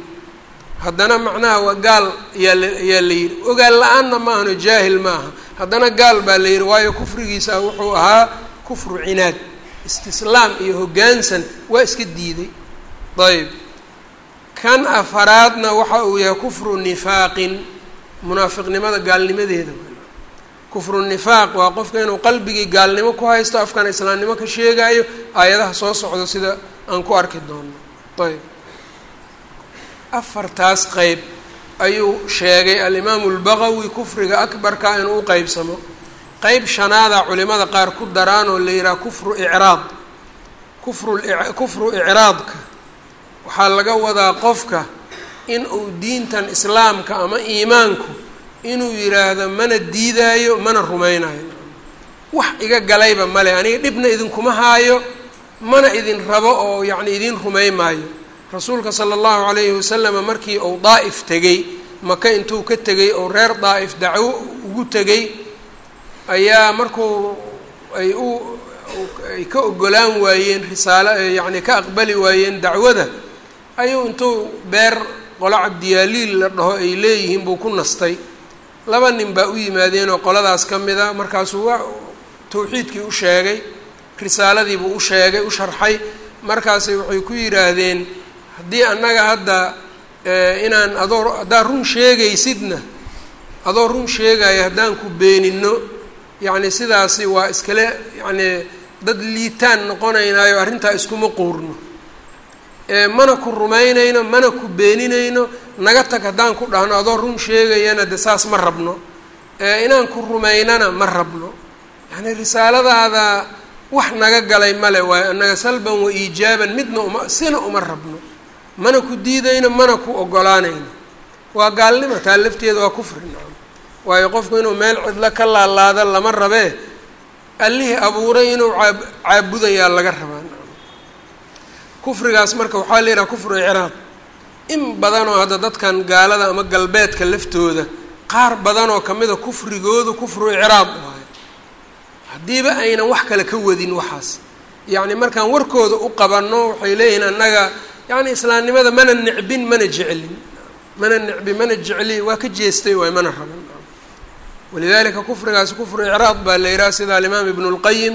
Haddana macnaha waa gaal yaa la yidhi ogaal la'aanna maahano jaahil maaha. Haddana gaal baa la yidhi waayo kufrigiisa wuxuu ahaa kufru cinaad istislaam iyo hoggaansan waa iska diiday. Ayb kan afaraadna waxa uu yahay kufru nifaaqin munaafiqnimada gaalnimadeeda kufru nifaaq waa qofka inuu qalbigii gaalnimo ku haysto afkana islaamnimo ka sheegayo aayadaha soo socdo sida aan ku arki doono. Ayb. Afartaas qeyb ayuu sheegay alimaamu lbaqawi kufriga akbarka inuu u qeybsamo qeyb shanaada culimada qaar ku daraan oo la yidhaha kufru icraad. Kufru kufru icraadka waxaa laga wadaa qofka in uu diintan islaamka ama iimaanku inuu yidhaahdo mana diidaayo mana rumaynayo. Wax iga galayba male aniga dhibna idinkuma haayo mana idin rabo oo yacni idin rumay maayo. Rasuulka sala allahu calayhi wasalama markii uu daa'if tegey maka intuu ka tegey oo reer daa'if dacwo ugu tegey ayaa markuu ay u ay ka ogolaan waayeen risaalo yacni ka aqbali waayeen dacwada ayuu intuu beer qolo cabdiyaaliil la dhaho ay leeyihiin buu ku nastay. Laba nin baa u yimaadeenoo qoladaas ka mid a markaasuu waa tawxiidkii u sheegay risaaladiibuu u sheegay u sharxay. Markaasay waxay ku yidhaahdeen haddii annaga hadda inaan adoo haddaad run sheegaysidna adoo run sheegaya haddaan ku beenino yacni sidaasi waa iskale yacni dad liitaan noqonaynaayo arrintaa iskuma quurno mana ku rumaynayno mana ku beeninayno naga tag haddaan ku dhahno adoo run sheegayana de saas ma rabno. Inaan ku rumaynana ma rabno. Yacni risaaladaada wax naga galay male waayo annaga salban wa iijaaban midna uma sina uma rabno. Mana ku diidayno mana ku ogolaanayno waa gaalnimo taa lafteeda waa kufri nacam. Waayo qofku inuu meel cidlo ka laalaado lama rabee allihii abuuray inuu caab caabudayaa laga nacam kufrigaas marka waxaa la yidhaha kufru icraab. In badanoo hadda dadkan gaalada ama galbeedka laftooda qaar badanoo kamida kufrigoodu kufru icraab waayo haddiiba aynan wax kale ka wadin waxaas. Yacni markaan warkooda u qabanno waxay leeyihiin annaga yacni islaamnimada mana nicbin mana jeclin. Mana nicbi mana jecli waa ka jeestay waay mana raban walidalika kufrigaasi kufru icraad baa la yidhaha sida alimaam ibnu lqayim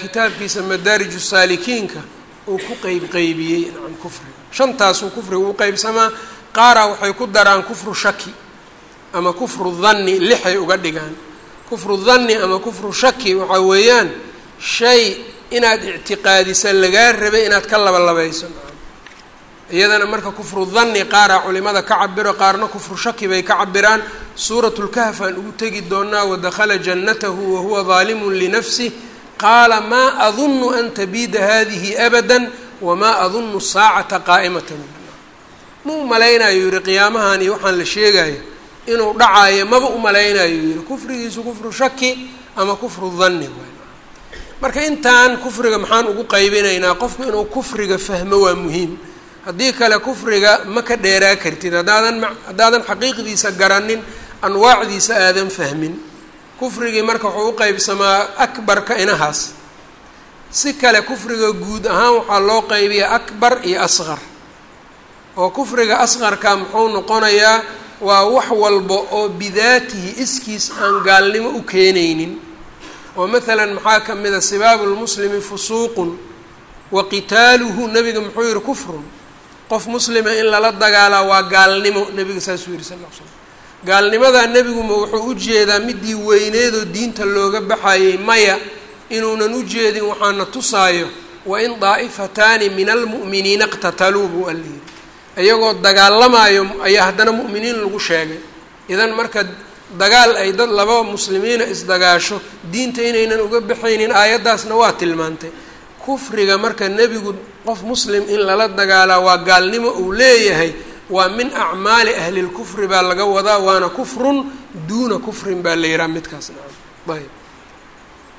kitaabkiisa madaarij saalikiinka uu ku qeyb qeybiyey nacam kufriga shantaasuu kufriga u qeybsamaa qaaraa waxay ku daraan kufru shaki ama kufru dhanni lixay uga dhigaan. Kufru dhanni ama kufru shaki waxaa weeyaan shay inaad ictiqaadisa lagaa rabay inaad ka labalabayso. Iyadana marka kufru dhanni qaaraa culimada ka cabiro qaarna kufru shaki bay ka cabiraan suuratu lkahf aan ugu tegi doonaa wadakhala jannatahu wahuwa daalimun linafsih qaala maa adunnu an tabiida hadihi abada wamaa adunnu saacata qaa'imatan. Ma u malaynayo yihi qiyaamahan iyo waxaan la sheegayo inuu dhacaayo maba u malaynayo yihi kufrigiisu kufru shaki ama kufru dhanni marka intaan kufriga maxaan ugu qaybinaynaa qofku inuu kufriga fahmo waa muhiim. Haddii kale kufriga ma ka dheeraa kartid haddaadan haddaadan xaqiiqdiisa garanin anwaacdiisa aadan fahmin kufrigii marka wuxuu u qeybsamaa akbarka inahaas. Si kale kufriga guud ahaan waxaa loo qeybiyaa akbar iyo asqar oo kufriga asqarka muxuu noqonayaa waa wax walba oo bidaatihi iskiis aan gaalnimo u keenaynin. Oo maalan maxaa ka mid a sibaabu lmuslimi fusuuqun wa qitaaluhu nebiga muxuu yihi kufrun. Qof muslima in lala dagaalaa waa gaalnimo nebiga saasuu yihi sal l slam gaalnimadaa nebiguma wuxuu u jeedaa midii weyneedoo diinta looga baxayay maya inuunan u jeedin waxaana tusaayo wain daa'ifataani min almu'miniina iqtataluu buu alla yidhi iyagoo dagaalamaayo ayaa haddana mu'miniin lagu sheegay. Idan marka dagaal ay dad laba muslimiina isdagaasho diinta inaynan uga baxaynin aayaddaasna waa tilmaantay. Kufriga marka nebigu qof muslim in lala dagaalaa waa gaalnimo uu leeyahay waa min acmaali ahli lkufri baa laga wadaa waana kufrun duuna kufrin baa la yihaha midkaas. Nacam ayb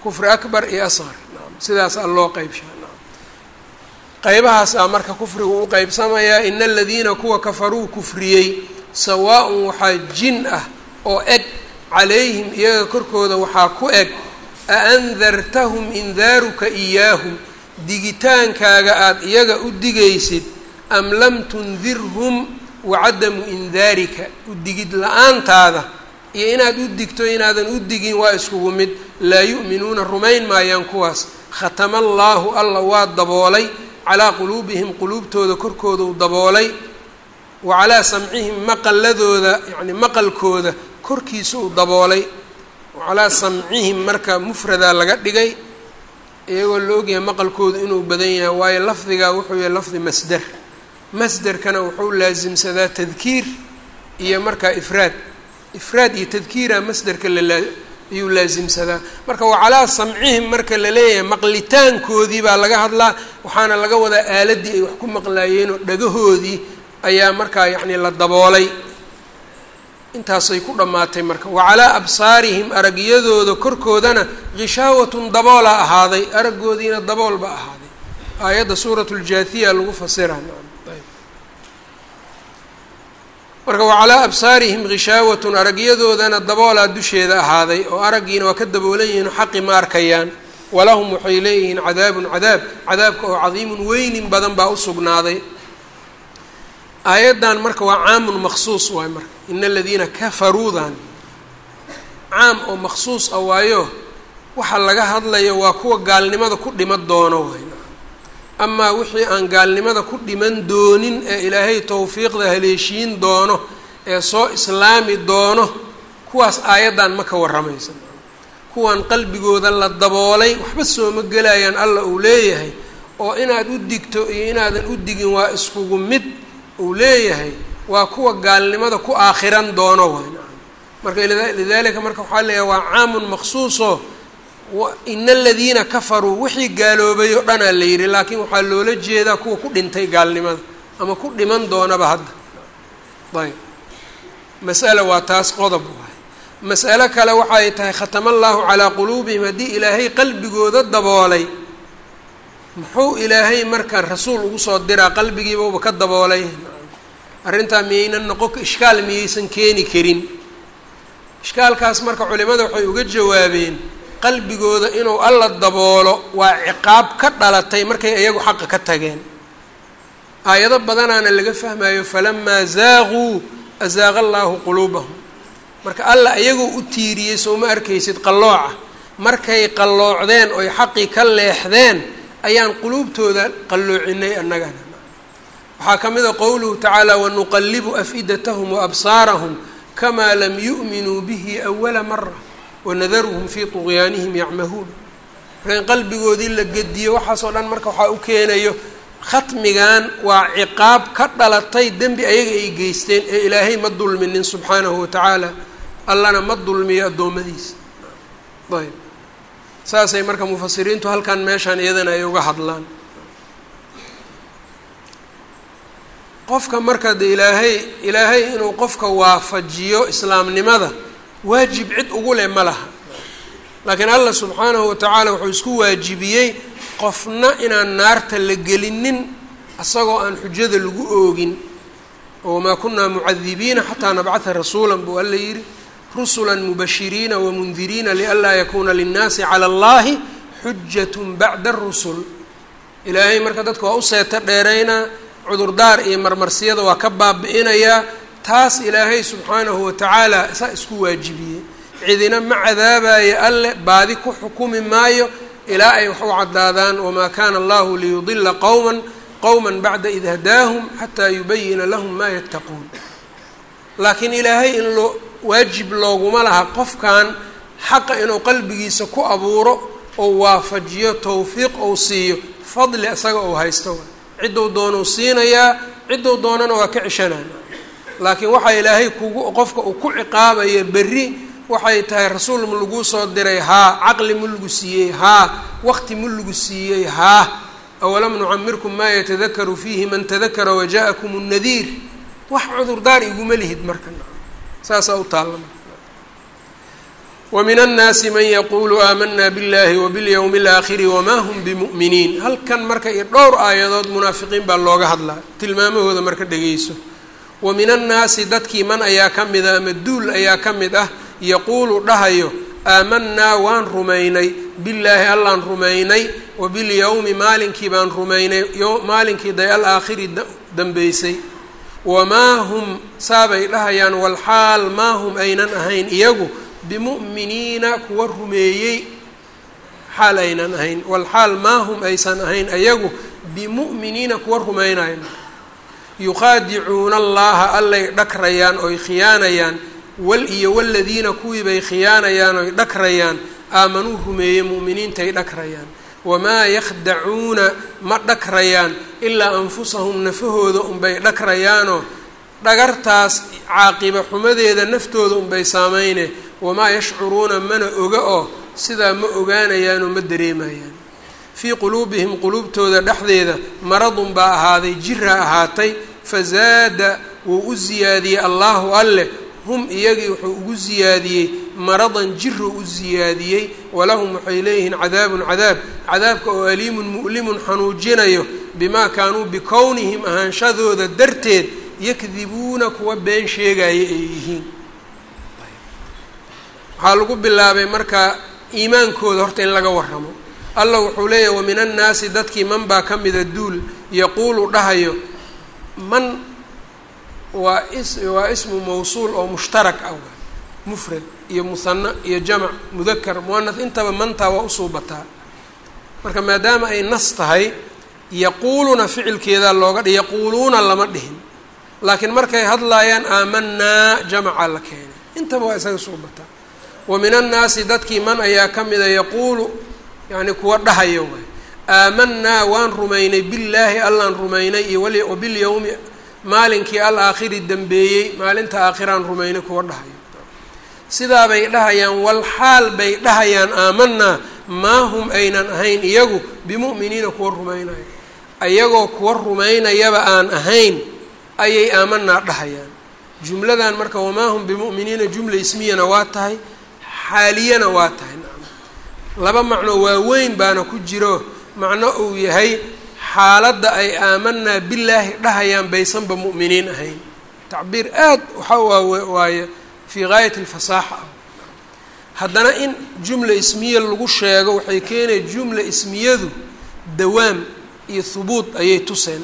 kufri akbar iyo asqar nacam sidaasaa loo qeybshaa nacam qeybahaasa marka kufrigu u qeybsamayaa ina aladiina kuwa kafaruu kufriyey sawaa-un waxaa jin ah oo eg calayhim iyaga korkooda waxaa ku eg a andartahum indaaruka iyaahum digitaankaaga aada iyaga u digaysid am lam tundirhum wacadamu indaarika u digid la'aantaada iyo inaad u digto inaadan u digin waa iskugu mid. laa yu'minuuna rumayn maayaan kuwaas. khatama allaahu alla waa daboolay calaa quluubihim quluubtooda korkoodau daboolay. wa calaa samcihim maqaladooda yacni maqalkooda korkiisa uu daboolay. wa calaa samcihim marka mufradaa laga dhigay. iyagoo la ogyahay maqalkooda inuu badan yahay waayo lafdigaa wuxuu yahay lafdi masder masderkana wuxuu laasimsadaa tadkiir iyo markaa ifraad. Ifraad iyo tadkiira masderka ayuu laasimsadaa marka wa calaa samcihim marka la leeyahay maqlitaankoodii baa laga hadlaa waxaana laga wadaa aaladii ay wax ku maqlaayeenoo dhagahoodii ayaa markaa yacni la daboolay. Intaasay ku dhammaatay marka. Wa calaa absaarihim aragyadooda korkoodana kishaawatun daboolaa ahaaday araggoodiina dabool ba ahaaday. Aayadda suurat ljaathiya lagu fasira marka wa calaa absaarihim kishaawatun aragyadoodana daboolaa dusheeda ahaaday oo araggiina waa ka daboolan yihiin xaqi ma arkayaan. Walahum waxay leeyihiin cadaabun cadaab cadaabka oo cadiimun weynin badan baa u sugnaaday. Aayaddan marka waa caamun maksuus waay marka. Ina aladiina kafaruudan caam oo maksuus ah waayo waxa laga hadlayo waa kuwa gaalnimada ku dhima doono waay amaa wixii aan gaalnimada ku dhiman doonin ee ilaahay towfiiqda haleeshiin doono ee soo islaami doono kuwaas aayaddan ma ka warramaysa kuwan qalbigooda la daboolay waxba sooma gelayaan alla uu leeyahay oo inaad u digto iyo inaadan u digin waa iskugu mid uu leeyahay waa kuwa gaalnimada ku aakhiran doono waay. Marka lidalika marka waxaa leeyahay waa caamun maqsuuso ina aladiina kafaruu wixii gaaloobay oo dhanaa la yidhi laakiin waxaa loola jeedaa kuwa ku dhintay gaalnimada ama ku dhiman doonaba hadda. Ayb. Mas'ala waa taas qodob waay. Mas'alo kale waxay tahay khatama allahu calaa quluubihim haddii ilaahay qalbigooda daboolay. Muxuu ilaahay marka rasuul ugu soo diraa qalbigiibauba ka daboolay? Arrintaa miyaynan noqon ishkaal miyaysan keeni karin. Ishkaalkaas marka culimada waxay uga jawaabeen qalbigooda inuu alla daboolo waa ciqaab ka dhalatay markay iyagu xaqa ka tageen. Aayado badanaana laga fahmayo falamaa zaaquu azaaqa allaahu quluubahum. Marka alla iyagoo u tiiriyey soo ma arkaysid qallooca? Markay qalloocdeen oy xaqii ka leexdeen ayaan quluubtooda qalloocinay annagana. Waxaa ka mid a qowluhu tacaala wanuqallibu afidatahum waabsaarahum kamaa lam yu'minuu bihi awala mara wanadaruhum fii tuqyaanihim yacmahuun marka in qalbigoodii la gediyo waxaasoo dhan marka waxaa u keenayo khatmigan waa ciqaab ka dhalatay dembi ayaga ay geysteen ee ilaahay ma dulminin subxaanahu watacaala allana ma dulmiyo addoommadiisa ayb saasay marka mufasiriintu halkan meeshaan iyadana ay uga hadlaan qofka marka de ilaahay ilaahay inuu qofka waafajiyo islaamnimada waajib cid ugu leh ma laha. Laakiin allah subxaanahu watacaala wuxuu isku waajibiyey qofna inaan naarta la gelinin asagoo aan xujada lagu oogin. Wamaa kunaa mucadibiina xataa nabcatha rasuula buu alla yidhi rusula mubashiriina wamundiriina lianlaa yakuuna linnaasi cala allahi xujat bacda arusul ilaahay marka dadka waa u seeto dheeraynaa cudurdaar iyo marmarsiyada waa ka baabi'inayaa taas ilaahay subxaanahu watacaala saa isku waajibiyey. Cidina ma cadaabayo alle baadi ku xukumi maayo ilaa ay wax u caddaadaan wamaa kaana allahu liyudila qowma qowma bacda id hadaahum xataa yubayina lahum maa yattaquun. Laakiin ilaahay in loo waajib looguma laha qofkan xaqa inuu qalbigiisa ku abuuro ou waafajiyo towfiiq ou siiyo fadli isaga ou haysto. Ciddou doonuu siinayaa ciddou doonana waa ka ceshanaan laakiin waxaa ilaahay kugu qofka uu ku ciqaabaya berri waxay tahay rasuul ma laguu soo diray haa caqli ma lagu siiyey haa waqti ma lagu siiyey haa awalam nucamirkum maa yatadakaru fiihi man tadakara waja'akum nnadiir wax cudurdaar iguma lihid marka saasaa u taallama wamin annaasi man yaquulu aamanaa biاllahi wabiاlyowmi اlaakhiri wamaa hum bimu'miniin halkan marka iyo dhowr aayadood munaafiqiin baa looga hadlaa tilmaamahooda marka dhegeyso wa min annaasi dadkii man ayaa ka mid ah ama duul ayaa ka mid ah yaquulu dhahayo aamanaa waan rumaynay. Billaahi allaan rumaynay. Wabilyowmi maalinkii baan rumaynay. Maalinkii day alaakhiri dambeysay wamaa hum saabay dhahayaan walxaal maa hum aynan ahayn. Iyagu bimu'miniina kuwa rumeeyey xaal aynan ahayn. Walxaal maa hum aysan ahayn. Iyagu bimu'miniina kuwa rumaynayan yukhaadicuuna allaha allay dhakrayaan oy khiyaanayaan wal iyo waladiina kuwii bay khiyaanayaan oy dhakrayaan aamanuu rumeeyey mu'miniintay dhakrayaan. Wamaa yakhdacuuna ma dhakrayaan ilaa anfusahum nafahooda unbay dhakrayaanoo dhagartaas caaqiba xumadeeda naftooda unbay saameyne wamaa yashcuruuna mana oga oo sidaa ma ogaanayaanoo ma dareemayaan fii quluubihim quluubtooda dhexdeeda maradun baa ahaaday jira ahaatay fazaada wuu u siyaadiyey allaahu alleh hum iyagii wuxuu ugu siyaadiyey maradan jiruu u siyaadiyey walahum waxay leeyihiin cadaabun cadaab cadaabka oo aliimun mu'limun xanuujinayo bimaa kaanuu bikownihim ahaanshadooda darteed yakdibuuna kuwa been sheegaya ay yihiin. Waxaa lagu bilaabay marka iimaankooda horta in laga waramo allah wuxuu leeyahy wamin annaasi dadkii man baa ka mida duul. Yaquulu dhahayo man waa waa ismu mawsuul oo mushtarak ah mufrad iyo muhana iyo jamac mudakar muanah intaba mantaa waa usuubataa marka maadaama ay nas tahay yaquuluna ficilkeedaa looga dhi yaquuluuna lama dhihin. Laakiin markay hadlaayaan aamanaa jamacaa la keenay. Intaba waa isaga suubataa wa min annaasi dadkii man ayaa ka mida yaquulu yacni kuwa dhahayo waay aamanaa waan rumaynay billaahi allaan rumaynay iyo wabilyowmi maalinkii alaakhiri dambeeyey maalinta aakhiraan rumaynay kuwa dhahayo. Sidaa bay dhahayaan wal xaal bay dhahayaan aamanaa maa hum aynan ahayn iyagu bimu'miniina kuwa rumaynayo ayagoo kuwa rumaynayaba aan ahayn ayay aamanaa dhahayaan. Jumladan marka wamaa hum bimu'miniina jumla ismiyana waa tahay xaaliyana waa tahay laba macno waaweyn baana ku jiro macno uu yahay xaaladda ay aamanaa billaahi dhahayaan baysanba mu'miniin ahayn. Tacbiir aad waxa waaye fii gaayati alfasaaxa. Ah haddana in jumla ismiya lagu sheego waxay keenaya jumla ismiyadu dawaam iyo hubuud ayay tuseen.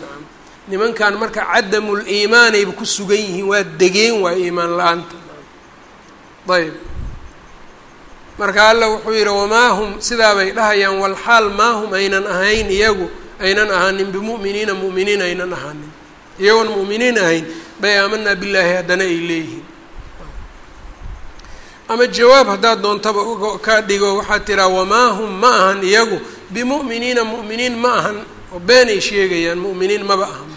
Nimankan marka cadamul iimaanayba ku sugan yihiin waa degeen waa iimaan la'aanta. Ayb marka alla wuxuu yidhi wamaa hum sidaabay dhahayaan walxaal maa hum aynan ahayn iyagu aynan ahaanin bimu'miniina mu'miniin aynan ahaanin. Iyagoon mu'miniin ahayn bay aamanaa billaahi haddana ay leeyihiin. Ama jawaab haddaad doontaba ka dhigo waxaad tiraa wamaa hum ma ahan iyagu bimu'miniina mu'miniin ma ahan. Oo beenay sheegayaan mu'miniin maba ahan.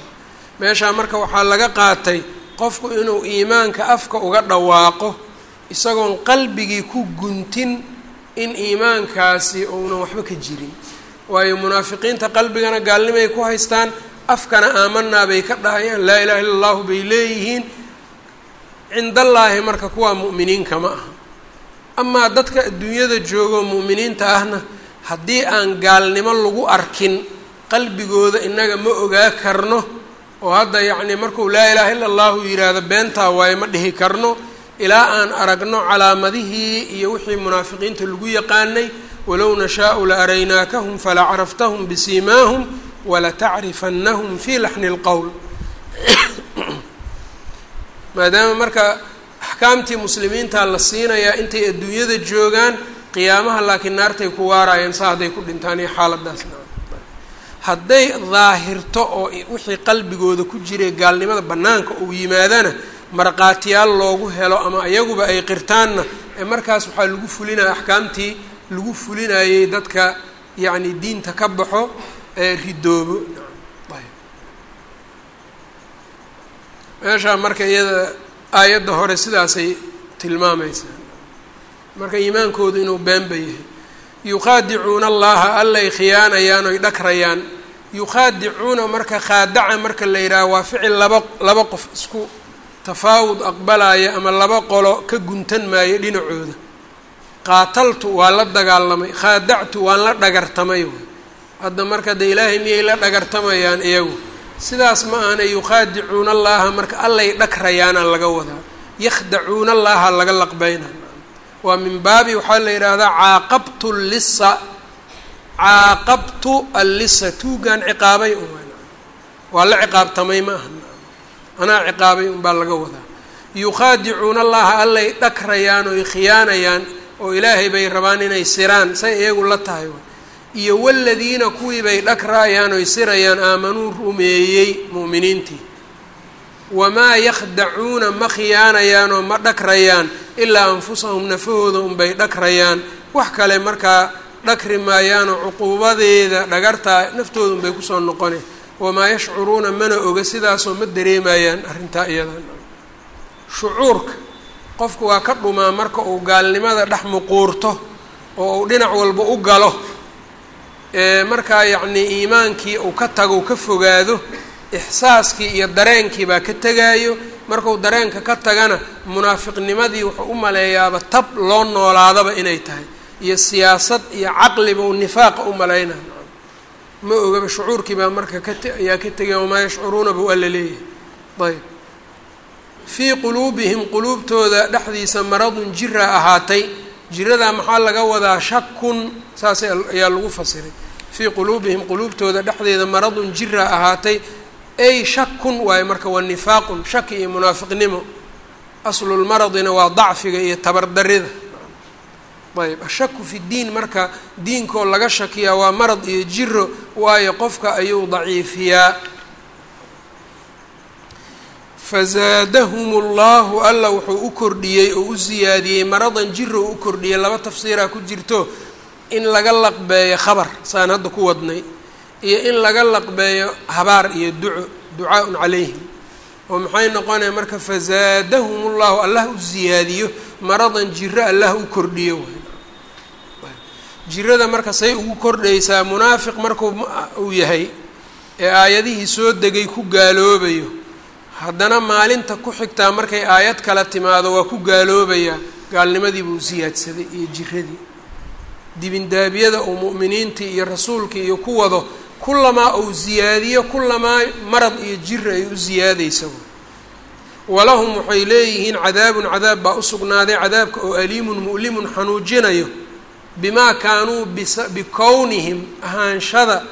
Meeshaa marka waxaa laga qaatay qofku inuu iimaanka afka uga dhawaaqo isagoon qalbigii ku guntin in iimaankaasi uunan waxba ka jirin. Waayo munaafiqiinta qalbigana gaalnimay ku haystaan afkana aamanaa bay ka dhahayaan laa ilaha illa allahu bay leeyihiin. Cindallaahi marka kuwaa mu'miniinka ma aha. Amaa dadka adduunyada joogoo mu'miniinta ahna haddii aan gaalnimo lagu arkin qalbigooda innaga ma ogaa karno oo hadda yacnii markuu laa ilaaha illa allahu yidhaahdo beentaa waaye ma dhihi karno ilaa aan aragno calaamadihii iyo wixii munaafiqiinta lagu yaqaanay walow nashaau la araynaakahum fala caraftahum bisiimaahum walatacrifannahum fii laxni lqowl maadaama marka axkaamtii muslimiinta la siinayaa intay adduunyada joogaan qiyaamaha laakiin naartay ku waaraayeen saa hadday ku dhintaan iyo xaaladaasna hadday daahirto oo wixii qalbigooda ku jiray gaalnimada bannaanka uu yimaadana markhaatiyaal loogu helo ama iyaguba ay qirtaanna ee markaas waxaa lagu fulinaya axkaamtii lagu fulinayay dadka yacni diinta ka baxo ee ridoobo. Meeshaa marka iyada aayadda hore sidaasay tilmaamaysaa. Marka iimaankoodu inuu beenba yahay. Yukhaadicuuna allaha allay khiyaanayaan oy dhagrayaan yukhaadicuuna marka khaadaca marka la yidhaaha waa ficil laba laba qof isku tafaawud aqbalaya ama laba qolo ka guntan maayo dhinacooda. Qaataltu waa la dagaalamay khaadactu waan la dhagartamay. Hadda marka de ilaahay miyay la dhagartamayaan iyagu? Sidaas ma ahana yukhaadicuuna allaha marka allay dhagrayaana laga wadaa. Yakhdacuuna allaha laga laqbayna. Waa min baabi waxaa la yidhaahdaa caaqabtu lisa caaqabtu allisa tuugaan ciqaabay waa la ciqaabtamay ma aha anaa ciqaabay un baa laga wadaa. Yukhaadicuuna allaha allay dhagrayaan oy khiyaanayaan oo ilaahay bay rabaan inay siraan say iyagu la tahay iyo waladiina kuwii bay dhagraayaan oy sirayaan aamanuu rumeeyey mu'miniintii wamaa yakhdacuuna ma khiyaanayaan oo ma dhagrayaan ilaa anfusahum nafahooda unbay dhagrayaan wax kale markaa dhagri maayaanoo cuquubadeeda dhagartaa naftooda unbay ku soo noqone wamaa yashcuruuna mana oga sidaasoo ma dareemayaan arrintaa iyadan shucuurka qofku waa ka dhumaa marka uu gaalnimada dhex muquurto oo uu dhinac walba u galo markaa yacnii iimaankii uu ka tago u ka fogaado ixsaaskii iyo dareenkii baa ka tegaayo markuu dareenka ka tagana munaafiqnimadii wuxuu u maleeyaaba tab loo noolaadaba inay tahay iyo siyaasad iyo caqliba uu nifaaqa u malayna ma ogaba shucuurkii baa marka kat ayaa ka tegaya wamaa yashcuruuna? buu alla leeyahay. Ayb. Fii quluubihim quluubtooda dhexdiisa maradun jira ahaatay. Jiradaa maxaa laga wadaa? Shakun saas ayaa lagu fasiray. Fii quluubihim quluubtooda dhexdeeda maradun jira ahaatay. Ay shakun waayo marka waa nifaaqun shaki iyo munaafiqnimo. Aslulmaradina waa dacfiga iyo tabardarida ayb ashaku fi ddiin marka diinkoo laga shakiyaa waa marad iyo jiro waayo qofka ayuu daciifiyaa. Fazaadahum ullahu alla wuxuu u kordhiyey oo u siyaadiyey maradan jiro u kordhiyey. Laba tafsiiraa ku jirto in laga laqbeeyo khabar saan hadda ku wadnay iyo in laga laqbeeyo habaar iyo duco ducaaun calayhim oo maxay noqonaya marka fazaadahum ullahu allah u siyaadiyo maradan jiro allah u kordhiyo jirada marka say ugu kordhaysaa munaafiq markuu uu yahay ee aayadihii soo degay ku gaaloobayo. Haddana maalinta ku xigtaa markay aayad kala timaado waa ku gaaloobayaa gaalnimadii buu siyaadsaday iyo jiradii dibindaabiyada uu mu'miniintii iyo rasuulkii iyo ku wado kullamaa uu siyaadiyo kullamaa marad iyo jira ay u siyaadaysa walahum waxay leeyihiin cadaabun cadaab baa u sugnaaday cadaabka oo aliimun mu'limun xanuujinayo bimaa kaanuu bikownihim ahaanshada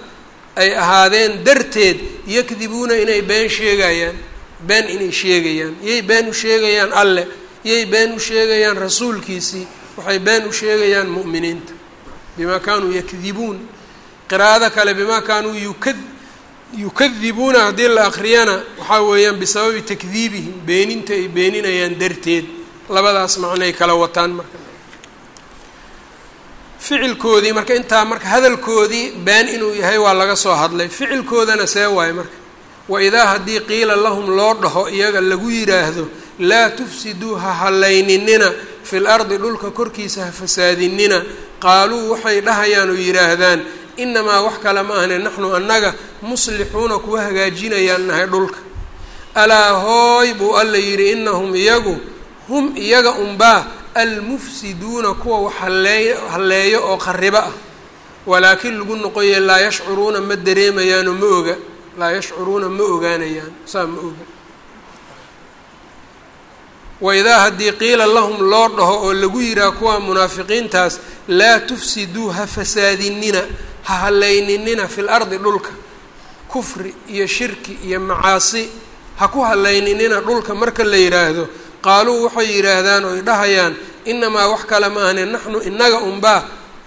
ay ahaadeen darteed yakdibuuna inay been sheegayaan been inay sheegayaan yay been u sheegayaan alleh yay been u sheegayaan rasuulkiisii waxay been u sheegayaan mu'miniinta. Bimaa kaanuu yakdibuun qiraa'ada kale bimaa kaanuu yuka yukadibuuna haddii la akriyana waxaa weeyaan bisababi takdiibihim beeninta ay beeninayaan darteed. Labadaas macnay kala wataan marka ficilkoodii marka intaa marka hadalkoodii been inuu yahay waa laga soo hadlay. Ficilkoodana see waaye marka. Waidaa haddii qiila lahum loo dhaho iyaga lagu yidhaahdo laa tufsiduu ha hallayninina fil ardi dhulka korkiisa ha fasaadinina qaaluu waxay dhahayaan oo yidhaahdaan inamaa wax kale ma ahne naxnu annaga muslixuuna kuwa hagaajinayaan nahay dhulka. Alaa hooy buu alla yidhi inahum iyagu hum iyaga unbaa almufsiduuna kuwa wax halleey halleeyo oo qaribo ah walaakin lagu noqoye laa yashcuruuna ma dareemayaanoo ma oga laa yashcuruuna ma ogaanayaan saa ma oga waidaa haddii qiila lahum loo dhaho oo lagu yihaha kuwa munaafiqiintaas laa tufsiduu ha fasaadinina ha hallayninina fil ardi dhulka kufri iyo shirki iyo macaasi ha ku hallayninina dhulka marka la yidhaahdo qaaluu waxay yidhaahdaan oy dhahayaan inamaa wax kale ma ahne naxnu inaga unbaa.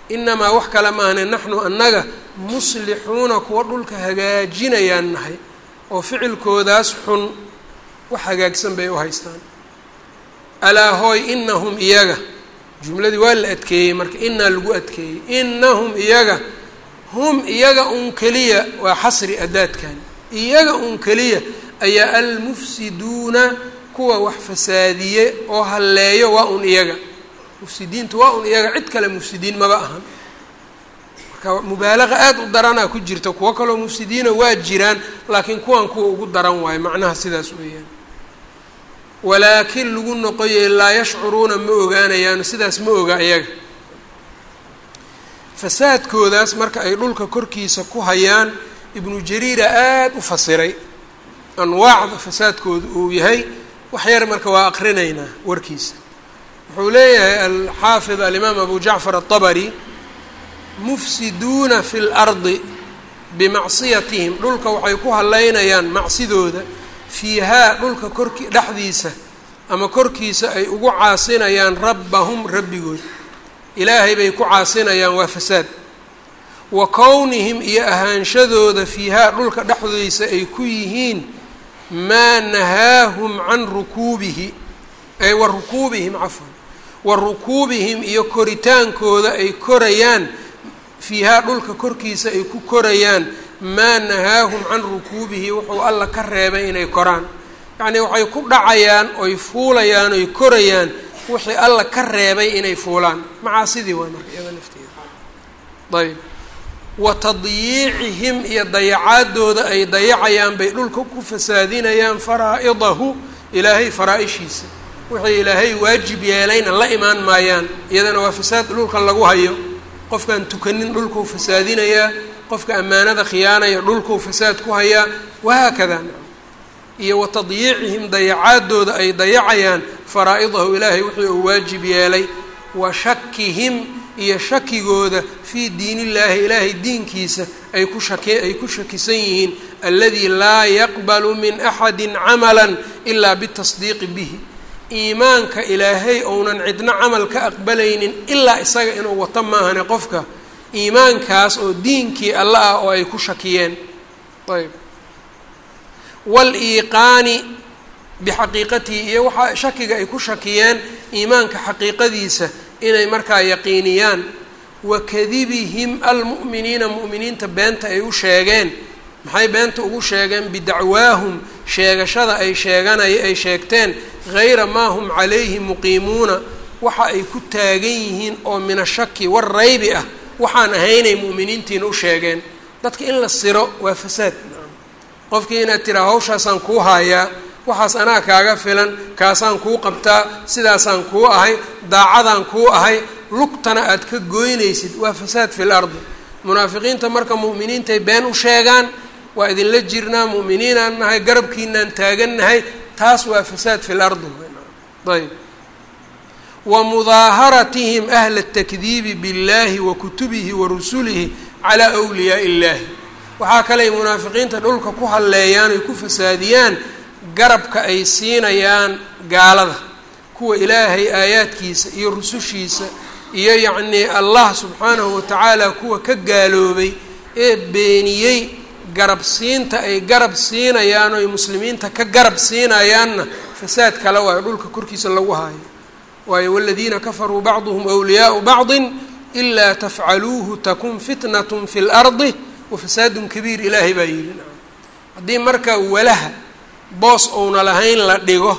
Inamaa wax kale ma ahne naxnu annaga. Muslixuuna kuwa dhulka hagaajinayaan nahay oo ficilkoodaas xun wax hagaagsan bay u haystaan. Alaa hooy inahum iyaga. Jumladii waa la adkeeyey marka inaa lagu adkeeyey. Inahum iyaga. Hum iyaga un keliya. Waa xasri adaadkan iyaga un keliya. Ayaa almufsiduuna kuwa wax fasaadiye oo halleeyo waa un iyaga. Mufsidiintu waa un iyaga cid kale mufsidiin maba ahan. Marka mubaalaqa aada u daranaa ku jirta kuwo kaloo mufsidiina waa jiraan laakiin kuwan kuwa ugu daran waayo macnaha sidaas weeyaan. Walaakin lagu noqoye laa yashcuruuna ma ogaanayaano sidaas ma oga iyaga. Fasaadkoodaas marka ay dhulka korkiisa ku hayaan ibnu jariira aada u fasiray. Anwaacda fasaadkooda uu yahay wax yar marka waa aqrinaynaa warkiisa wuxuu leeyahay alxaafid alimaam abu jacfar aلطabri mufsiduuna fi اlardi bimacsiyatihim dhulka waxay ku haleynayaan macsidooda fiihaa dhulka korki dhexdiisa ama korkiisa ay ugu caasinayaan rabbahum rabbigood ilaahay bay ku caasinayaan waa fasaad wa kownihim iyo ahaanshadooda fiihaa dhulka dhexdiisa ay ku yihiin maa nahaahum can rukuubihi ay wa rukuubihim cafwan wa rukuubihim iyo koritaankooda ay korayaan fiihaa dhulka korkiisa ay ku korayaan maa nahaahum can rukuubihi wuxuu alla ka reebay inay koraan. Yacnii waxay ku dhacayaan oy fuulayaan oy korayaan wixii alla ka reebay inay fuulaan. Macaasidii waay marka iyada lafteeda ayb wa tadyiicihim iyo dayacaadooda ay dayacayaan bay dhulka ku fasaadinayaan faraa-idahu ilaahay faraa-ishiisa. Wixii ilaahay waajib yeelayna la imaan maayaan iyadana waa fasaad dhulka lagu hayo. Qofkaan tukanin dhulkuu fasaadinayaa qofka ammaanada khiyaanaya dhulkuu fasaad ku hayaa wahaakada iyo wa tadyiicihim dayacaadooda ay dayacayaan faraa-idahu ilaahay wixii uu waajib yeelay. Wa shakihim iyo shakigooda fii diin illaahi ilaahay diinkiisa ay ku shaki ay ku shakisan yihiin aladii laa yaqbalu min axadi camala ilaa bitasdiiqi bihi. Iimaanka ilaahay ounan cidno camal ka aqbalaynin ilaa isaga inuu wato maahane qofka iimaankaas oo diinkii alla ah oo ay ku shakiyeen. Ayb. Wal-iiqaani bixaqiiqatihi iyo waxaa shakiga ay ku shakiyeen iimaanka xaqiiqadiisa inay markaa yaqiiniyaan wa kadibihim almu'miniina mu'miniinta beenta ay u sheegeen maxay beenta ugu sheegeen bidacwaahum sheegashada ay sheeganay ay sheegteen hayra maa hum calayhi muqiimuuna waxa ay ku taagan yihiin oo min ashaki waraybi ah waxaan ahaynay mu'miniintiina u sheegeen dadka in la siro waa fasaad qofkii inaad tiraa hawshaasaan kuu haayaa waxaas anaa kaaga filan kaasaan kuu qabtaa sidaasaan kuu ahay daacadaan kuu ahay lugtana aad ka goynaysid waa fasaad fil ardi. Munaafiqiinta marka mu'miniintay been u sheegaan waa idinla jirnaa mu'miniinaan nahay garabkiinaan taagannahay taas waa fasaad fil ardi ayb wa mudaaharatihim ahla اtakdiibi biاllahi wa kutubihi wa rusulihi calaa wliyaai illahi waxaa kaley munaafiqiinta dhulka ku halleeyaan oy ku fasaadiyaan garabka ay siinayaan gaalada kuwa ilaahay aayaadkiisa iyo rusushiisa iyo yacnii allah subxaanahu watacaala kuwa ka gaaloobay ee beeniyey garab siinta ay garab siinayaan oy muslimiinta ka garab siinayaanna fasaad kale waayo dhulka korkiisa lagu haayo. Waayo waladiina kafaruu bacduhum wliyaau bacdin ilaa tafcaluuhu takun fitnatun fi lardi wa fasaadun kabiir ilaahay baa yidhi. Haddii marka walaha boos uuna lahayn la dhigo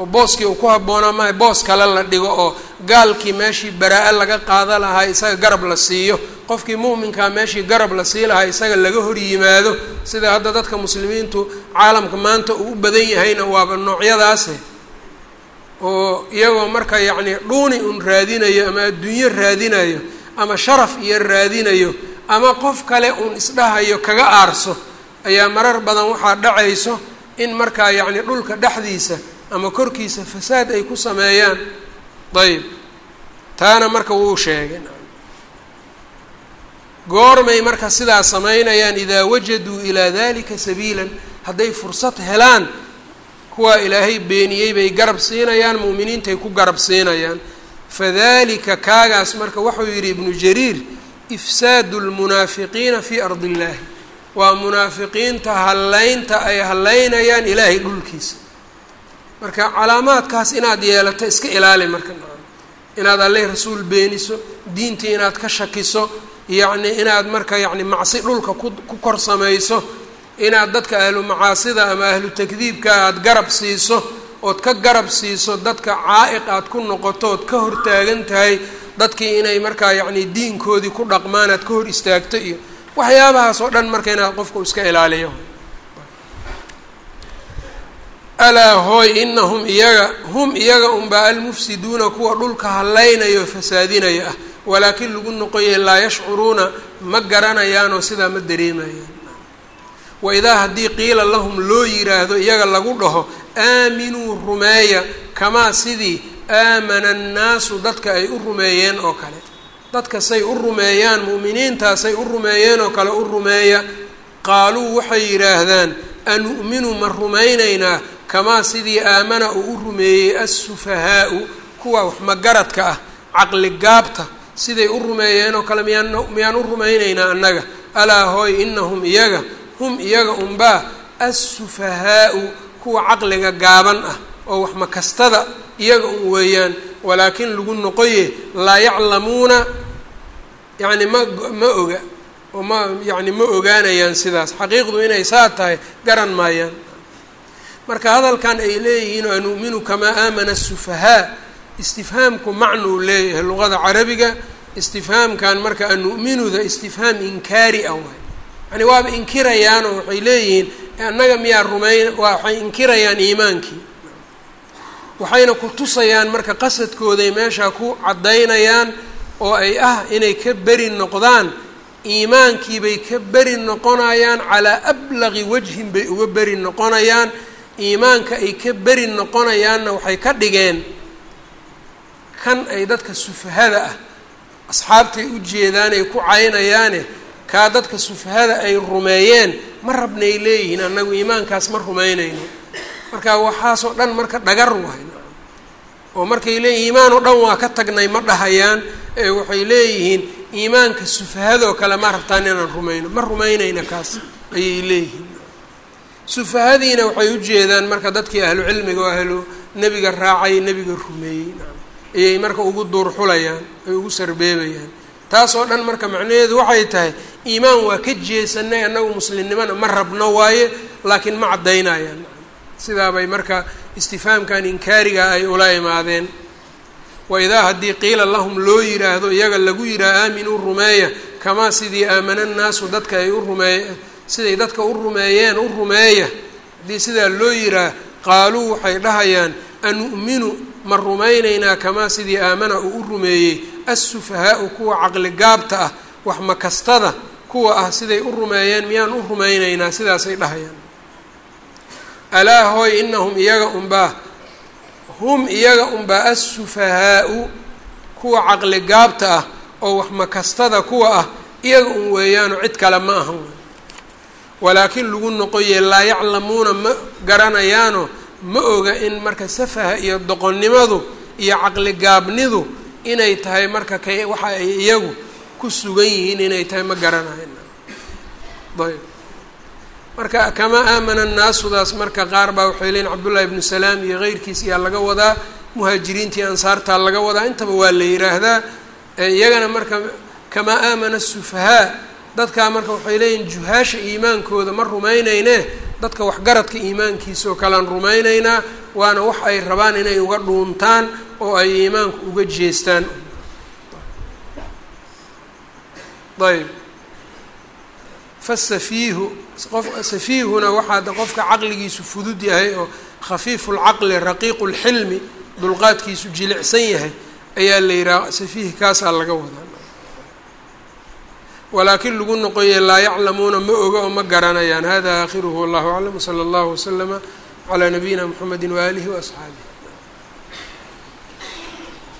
oo booskii uu ku habboonaa maha boos kale la dhigo oo gaalkii meeshii baraa-a laga qaada lahaa isaga garab la siiyo qofkii mu'minkaa meeshii garab la sii lahaa isaga laga hor yimaado. Sida hadda dadka muslimiintu caalamka maanta uu u badan yahayna waaba noocyadaase oo iyagoo marka yacnii dhuuni un raadinayo ama adduunyo raadinayo ama sharaf iyo raadinayo ama qof kale uun isdhahayo kaga aarso ayaa marar badan waxaa dhacayso in markaa yacni dhulka dhexdiisa ama korkiisa fasaad ay ku sameeyaan. Ayb taana marka wuu sheegay. Goormay marka sidaa samaynayaan idaa wajaduu ilaa dalika sabiilan. Hadday fursad helaan kuwaa ilaahay beeniyey bay garab siinayaan mu'miniintay ku garab siinayaan. Fadalika kaagaas marka wuxuu yidhi ibnu jariir ifsaadu lmunaafiqiina fii ardi illaahi waa munaafiqiinta hallaynta ay hallaynayaan ilaahay dhulkiisa marka calaamaadkaas inaad yeelato iska ilaali marka. Inaad alleh rasuul beeniso diintii inaad ka shakiso yacni inaad marka yacni macsi dhulka ku ku kor samayso inaad dadka ahlu macaasida ama ahlu takdiibka aada garab siiso ood ka garab siiso dadka caa'iq aad ku noqoto ood ka hortaagan tahay dadkii inay markaa yacni diinkoodii ku dhaqmaan aad ka hor istaagto iyo waxyaabahaas oo dhan marka inaad qofku iska ilaaliyo alaa hooy inahum iyaga hum iyaga unbaa almufsiduuna kuwa dhulka hallaynayo fasaadinaya ah walaakin lagu noqoyay laa yashcuruuna ma garanayaanoo sidaa ma dareemayaan waidaa haddii qiila lahum loo yiraahdo iyaga lagu dhaho aaminuu rumeeya kamaa sidii aamana annaasu dadka ay u rumeeyeen oo kale dadka say u rumeeyaan mu'miniintaasay u rumeeyeen oo kale u rumeeya qaaluu waxay yidhaahdaan anu'minu ma rumaynaynaa kamaa sidii aamana uu u rumeeyey assufahaa'u kuwa wax magaradka ah caqli gaabta siday u rumeeyeen oo kale miyaan u rumaynaynaa annaga? Alaa hooy inahum iyaga hum iyaga unbaa assufahaa'u kuwa caqliga gaaban ah oo wax makastada iyaga un weeyaan walaakin lagu noqoye laa yaclamuuna yacni ma ma oga oo ma yacni ma ogaanayaan sidaas. Xaqiiqdu inay saa tahay garan maayaan marka hadalkan ay leeyihiin anu'minu kamaa aamana asufahaa istifhaamku macnuu leeyahay luqada carabiga. Istifhaamkan marka anu'minuda istifhaam inkaari ah waay. Yani waaba inkirayaanoo waxay leeyihiin annaga miyaa rumayn waxay inkirayaan iimaankii. Waxayna ku tusayaan marka qasadkooday meeshaa ku caddaynayaan oo ay ah inay ka beri noqdaan. Iimaankiibay ka beri noqonayaan calaa ablaqi wajhin bay uga beri noqonayaan iimaanka ay ka beri noqonayaanna waxay ka dhigeen kan ay dadka sufahada ah asxaabtay u jeedaan ay ku caynayaane kaa dadka sufahada ay rumeeyeen ma rabnay leeyihiin annagu iimaankaas ma rumaynayno marka waxaasoo dhan marka dhagar waay. Oo markay leeyihiin iimaan oo dhan waa ka tagnay ma dhahayaan ee waxay leeyihiin iimaanka sufahadoo kale ma rabtaan inaan rumayno ma rumaynayna kaas ayay leeyihiin sufahadiina waxay u jeedaan marka dadkii ahlu cilmiga oo ahlu nebiga raacay nebiga rumeeyey. Ayay marka ugu duurxulayaan ay ugu sarbeebayaan. Taasoo dhan marka macnaheedu waxay tahay iimaan waa ka jeesanay annagu muslimnimana ma rabno waaye laakiin ma caddaynayaan. Sidaabay marka istifhaamkan inkaariga ay ula imaadeen. Waidaa haddii qiila lahum loo yiraahdo iyaga lagu yidhaha aaminuu rumeeya kamaa sidii aamana nnaasu dadka ay u rumeeye siday dadka u rumeeyeen u rumeeya. Haddii sidaa loo yihaah qaaluu waxay dhahayaan anu'minu ma rumaynaynaa kamaa sidii aamana uu u rumeeyey? Assufahaau kuwa caqligaabta ah wax makastada kuwa ah siday u rumeeyeen miyaan u rumaynaynaa? Sidaasay dhahayaan. Alaa hooy inahum iyaga unbaa hum iyaga unbaa assufahaau kuwa caqligaabta ah oo wax makastada kuwa ah iyaga un weeyaano cid kale ma ahan walaakin lagu noqoye laa yaclamuuna ma garanayaano ma oga in marka safaha iyo doqonnimadu iyo caqligaabnidu inay tahay marka kay waxa ay iyagu ku sugan yihiin inay tahay ma garanayan. Ayb. Marka kamaa aamana naasudaas marka qaar baa waxay leeyiin cabdullahi ibnu salaam iyo keyrkiis iyaa laga wadaa muhaajiriintii ansaartaa laga wadaa intaba waa la yidhaahdaa iyagana marka kamaa aamana sufahaa dadkaa marka waxay leeyihiin juhaasha iimaankooda ma rumaynayne. Dadka waxgaradka iimaankiisa oo kalean rumaynaynaa waana wax ay rabaan inay uga dhuuntaan oo ay iimaanku uga jeestaan. Ayb fasafiihu qof safiihuna waxaa qofka caqligiisu fudud yahay oo khafiifu lcaqli raqiiqu lxilmi dulqaadkiisu jilicsan yahay ayaa la yidhaha safiih kaasaa laga wadaa walaakin lagu noqoye laa yaclamuuna ma oga oo ma garanayaan. Hada aakhiruhu wallahu aclam wsala allahu waslama calaa nabiyina mxamedi waaalihi waasxaabih